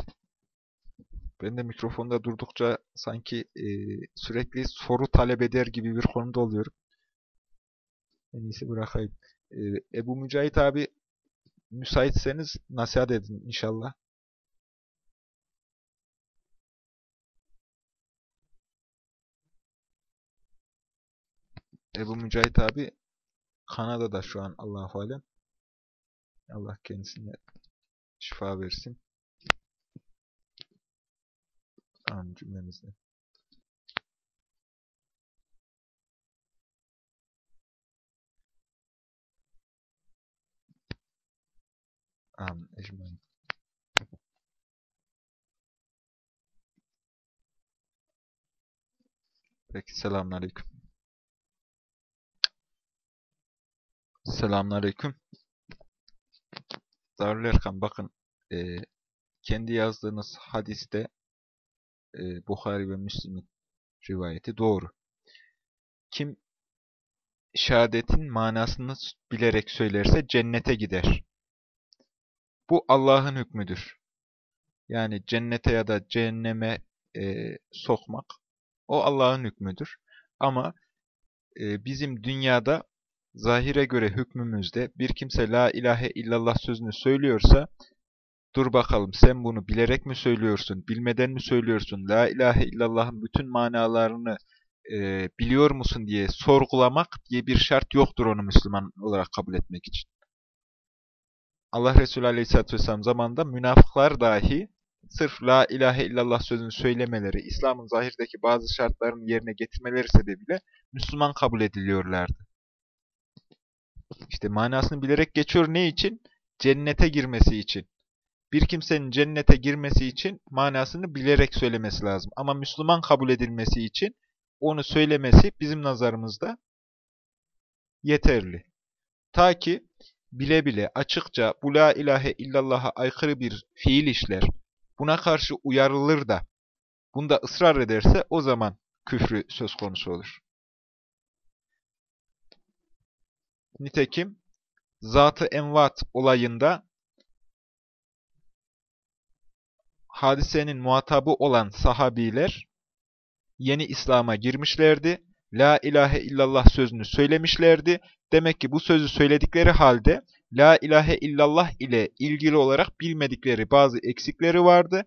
Ben de mikrofonda durdukça sanki e, sürekli soru talep eder gibi bir konuda oluyorum. En iyisi bırakayım. E, Ebu Mücahit abi müsaitseniz nasihat edin inşallah. Ebu Mücahit abi Kanada'da şu an Allahu alem. Allah kendisine şifa versin. Amin cümlemizde. Amin. Ecmaîn. Peki selamünaleyküm. Selamünaleyküm. Darül Erkam bakın e, kendi yazdığınız hadiste e, Bukhari ve Müslim'in rivayeti doğru. Kim şehadetin manasını bilerek söylerse cennete gider. Bu Allah'ın hükmüdür. Yani cennete ya da cehenneme e, sokmak o Allah'ın hükmüdür. Ama e, bizim dünyada zahire göre hükmümüzde bir kimse la ilahe illallah sözünü söylüyorsa dur bakalım sen bunu bilerek mi söylüyorsun, bilmeden mi söylüyorsun, la ilahe illallah'ın bütün manalarını e, biliyor musun diye sorgulamak diye bir şart yoktur onu Müslüman olarak kabul etmek için. Allah Resulü Aleyhisselatü Vesselam zamanında münafıklar dahi sırf la ilahe illallah sözünü söylemeleri, İslam'ın zahirdeki bazı şartlarını yerine getirmeleri sebebiyle Müslüman kabul ediliyorlardı. İşte manasını bilerek geçiyor ne için? Cennete girmesi için. Bir kimsenin cennete girmesi için manasını bilerek söylemesi lazım. Ama Müslüman kabul edilmesi için onu söylemesi bizim nazarımızda yeterli. Ta ki bile bile açıkça bu la ilahe illallah'a aykırı bir fiil işler, buna karşı uyarılır da bunda ısrar ederse o zaman küfrü söz konusu olur. Nitekim Zat-ı Envat olayında hadisenin muhatabı olan sahabiler yeni İslam'a girmişlerdi. La ilahe illallah sözünü söylemişlerdi. Demek ki bu sözü söyledikleri halde La ilahe illallah ile ilgili olarak bilmedikleri bazı eksikleri vardı.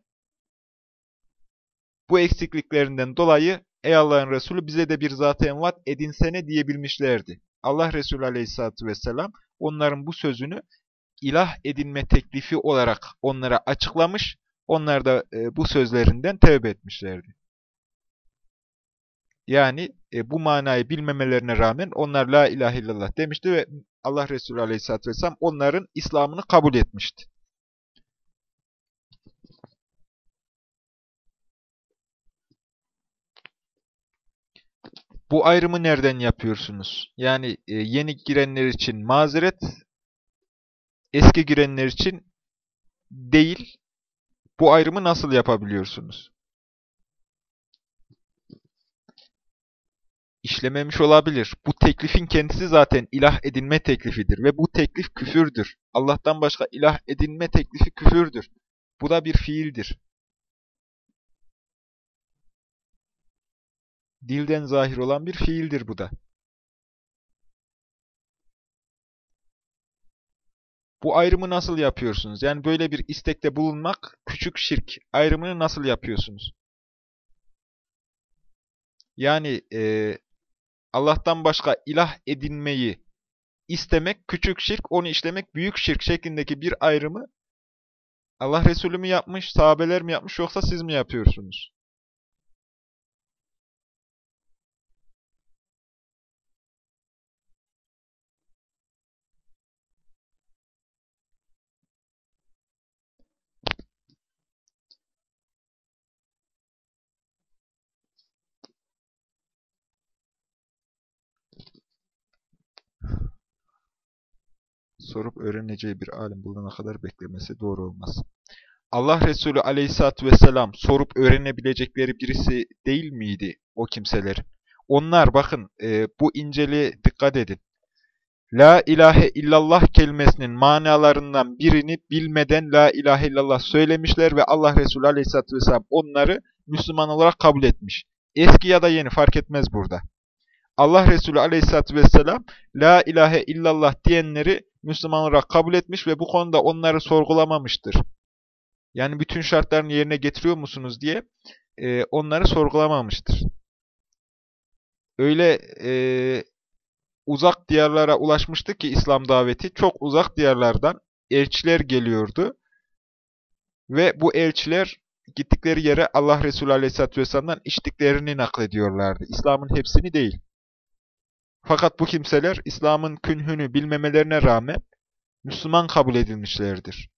Bu eksikliklerinden dolayı ey Allah'ın Resulü bize de bir zat-ı envat edinsene diyebilmişlerdi. Allah Resulü Aleyhisselatü vesselam onların bu sözünü ilah edinme teklifi olarak onlara açıklamış, onlar da e, bu sözlerinden tevbe etmişlerdi. Yani e, bu manayı bilmemelerine rağmen onlar la ilahe illallah demişti ve Allah Resulü Aleyhisselatü vesselam onların İslam'ını kabul etmişti. Bu ayrımı nereden yapıyorsunuz? Yani e, yeni girenler için mazeret, eski girenler için değil. Bu ayrımı nasıl yapabiliyorsunuz? İşlememiş olabilir. Bu teklifin kendisi zaten ilah edinme teklifidir ve bu teklif küfürdür. Allah'tan başka ilah edinme teklifi küfürdür. Bu da bir fiildir. Dilden zahir olan bir fiildir bu da. Bu ayrımı nasıl yapıyorsunuz? Yani böyle bir istekte bulunmak, küçük şirk ayrımını nasıl yapıyorsunuz? Yani e, Allah'tan başka ilah edinmeyi istemek küçük şirk, onu işlemek büyük şirk şeklindeki bir ayrımı Allah Resulü mü yapmış, sahabeler mi yapmış yoksa siz mi yapıyorsunuz? Sorup öğreneceği bir alim bulana kadar beklemesi doğru olmaz. Allah Resulü aleyhissalatü vesselam sorup öğrenebilecekleri birisi değil miydi o kimselerin? Onlar bakın e, bu inceliğe dikkat edin. La ilahe illallah kelimesinin manalarından birini bilmeden la ilahe illallah söylemişler ve Allah Resulü aleyhissalatü vesselam onları Müslüman olarak kabul etmiş. Eski ya da yeni fark etmez burada. Allah Resulü aleyhissalatü vesselam la ilahe illallah diyenleri Müslüman olarak kabul etmiş ve bu konuda onları sorgulamamıştır. Yani bütün şartlarını yerine getiriyor musunuz diye e, onları sorgulamamıştır. Öyle e, uzak diyarlara ulaşmıştı ki İslam daveti çok uzak diyarlardan elçiler geliyordu. Ve bu elçiler gittikleri yere Allah Resulü Aleyhisselatü Vesselam'dan içtiklerini naklediyorlardı. İslam'ın hepsini değil. Fakat bu kimseler İslam'ın künhünü bilmemelerine rağmen Müslüman kabul edilmişlerdir.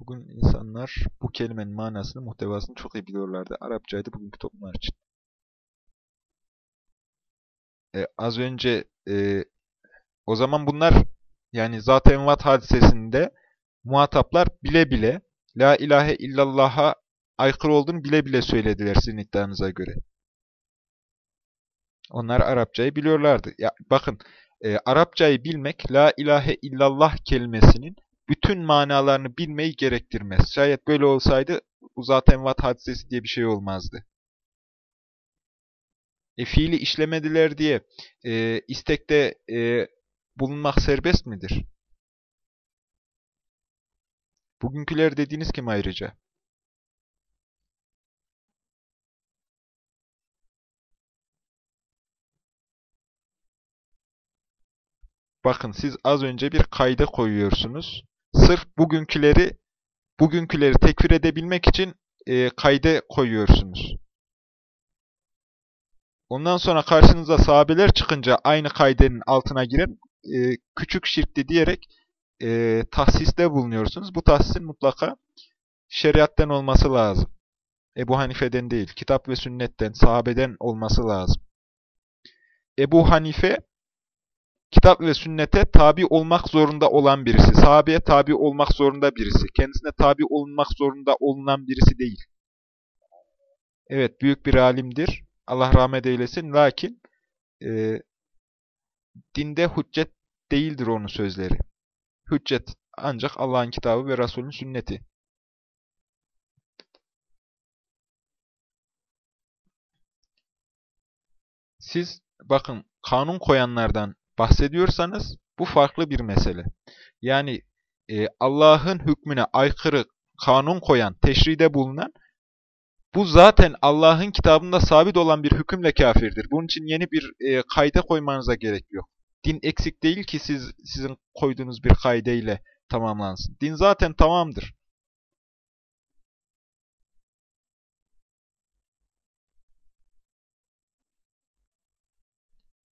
Bugün insanlar bu kelimenin manasını, muhtevasını çok iyi biliyorlardı. Arapçaydı bugünkü toplumlar için. E, az önce e, o zaman bunlar yani zat-ı envat hadisesinde muhataplar bile bile La ilahe illallah'a aykırı olduğunu bile bile söylediler sizin iddianıza göre. Onlar Arapçayı biliyorlardı. Ya, bakın, e, Arapçayı bilmek, La ilahe illallah kelimesinin bütün manalarını bilmeyi gerektirmez. Şayet böyle olsaydı, uzat envat hadisesi diye bir şey olmazdı. E, fiili işlemediler diye e, istekte e, bulunmak serbest midir? Bugünküler dediğiniz kim ayrıca? Bakın siz az önce bir kayda koyuyorsunuz. Sırf bugünküleri bugünküleri tekfir edebilmek için e, kayda koyuyorsunuz. Ondan sonra karşınıza sahabeler çıkınca aynı kaidenin altına giren e, küçük şirkti diyerek e, tahsiste bulunuyorsunuz. Bu tahsisin mutlaka şeriatten olması lazım. Ebu Hanife'den değil, kitap ve sünnetten, sahabeden olması lazım. Ebu Hanife, kitap ve sünnete tabi olmak zorunda olan birisi. Sahabeye tabi olmak zorunda birisi. Kendisine tabi olunmak zorunda olunan birisi değil. Evet, büyük bir alimdir. Allah rahmet eylesin. Lakin e, dinde hüccet değildir onun sözleri. Hüccet ancak Allah'ın kitabı ve Resulün sünneti. Siz bakın kanun koyanlardan bahsediyorsanız bu farklı bir mesele. Yani e, Allah'ın hükmüne aykırı kanun koyan, teşride bulunan bu zaten Allah'ın kitabında sabit olan bir hükümle kafirdir. Bunun için yeni bir e, kayda koymanıza gerek yok. Din eksik değil ki siz sizin koyduğunuz bir kaideyle tamamlansın. Din zaten tamamdır.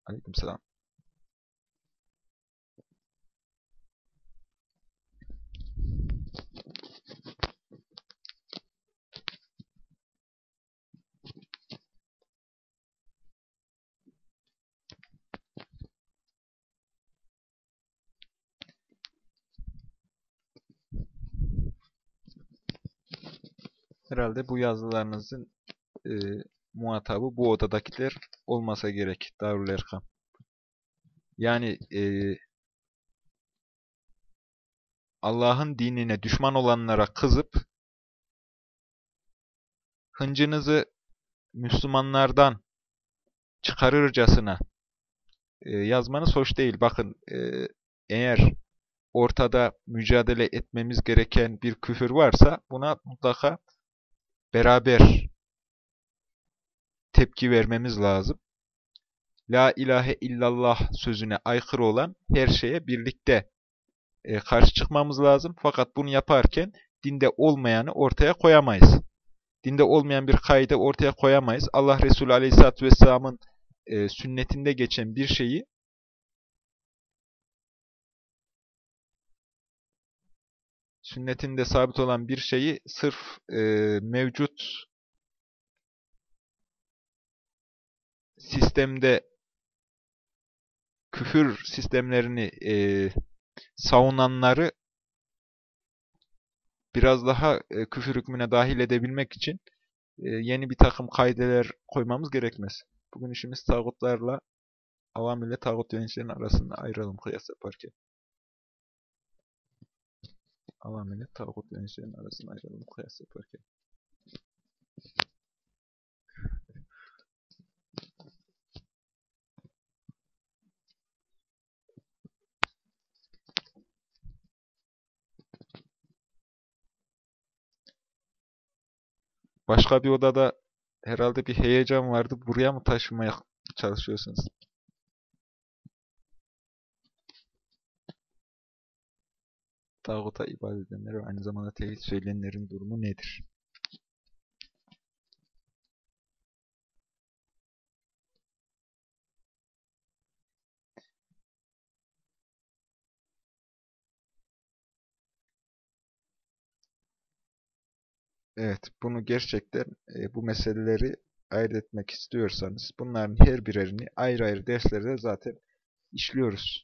Aleykümselam. Herhalde bu yazılarınızın e, muhatabı bu odadakiler olmasa gerek. Darül Erkam. Yani e, Allah'ın dinine düşman olanlara kızıp hıncınızı Müslümanlardan çıkarırcasına e, yazmanız hoş değil. Bakın e, eğer ortada mücadele etmemiz gereken bir küfür varsa buna mutlaka beraber tepki vermemiz lazım. La ilahe illallah sözüne aykırı olan her şeye birlikte e, karşı çıkmamız lazım. Fakat bunu yaparken dinde olmayanı ortaya koyamayız. Dinde olmayan bir kaydı ortaya koyamayız. Allah Resulü Aleyhisselatü Vesselam'ın e, sünnetinde geçen bir şeyi sünnetinde sabit olan bir şeyi sırf e, mevcut sistemde küfür sistemlerini e, savunanları biraz daha e, küfür hükmüne dahil edebilmek için e, yeni bir takım kaideler koymamız gerekmez. Bugün işimiz tağutlarla avam ile tağut yöneticilerin arasında ayıralım kıyas yaparken. Avam ile tağut yöneticilerin arasında ayıralım kıyas yaparken. Başka bir odada herhalde bir heyecan vardı. Buraya mı taşımaya çalışıyorsunuz? Tağuta ibadet edenler ve aynı zamanda tevhid söyleyenlerin durumu nedir? Evet, bunu gerçekten e, bu meseleleri ayırt etmek istiyorsanız bunların her birerini ayrı ayrı derslerde zaten işliyoruz.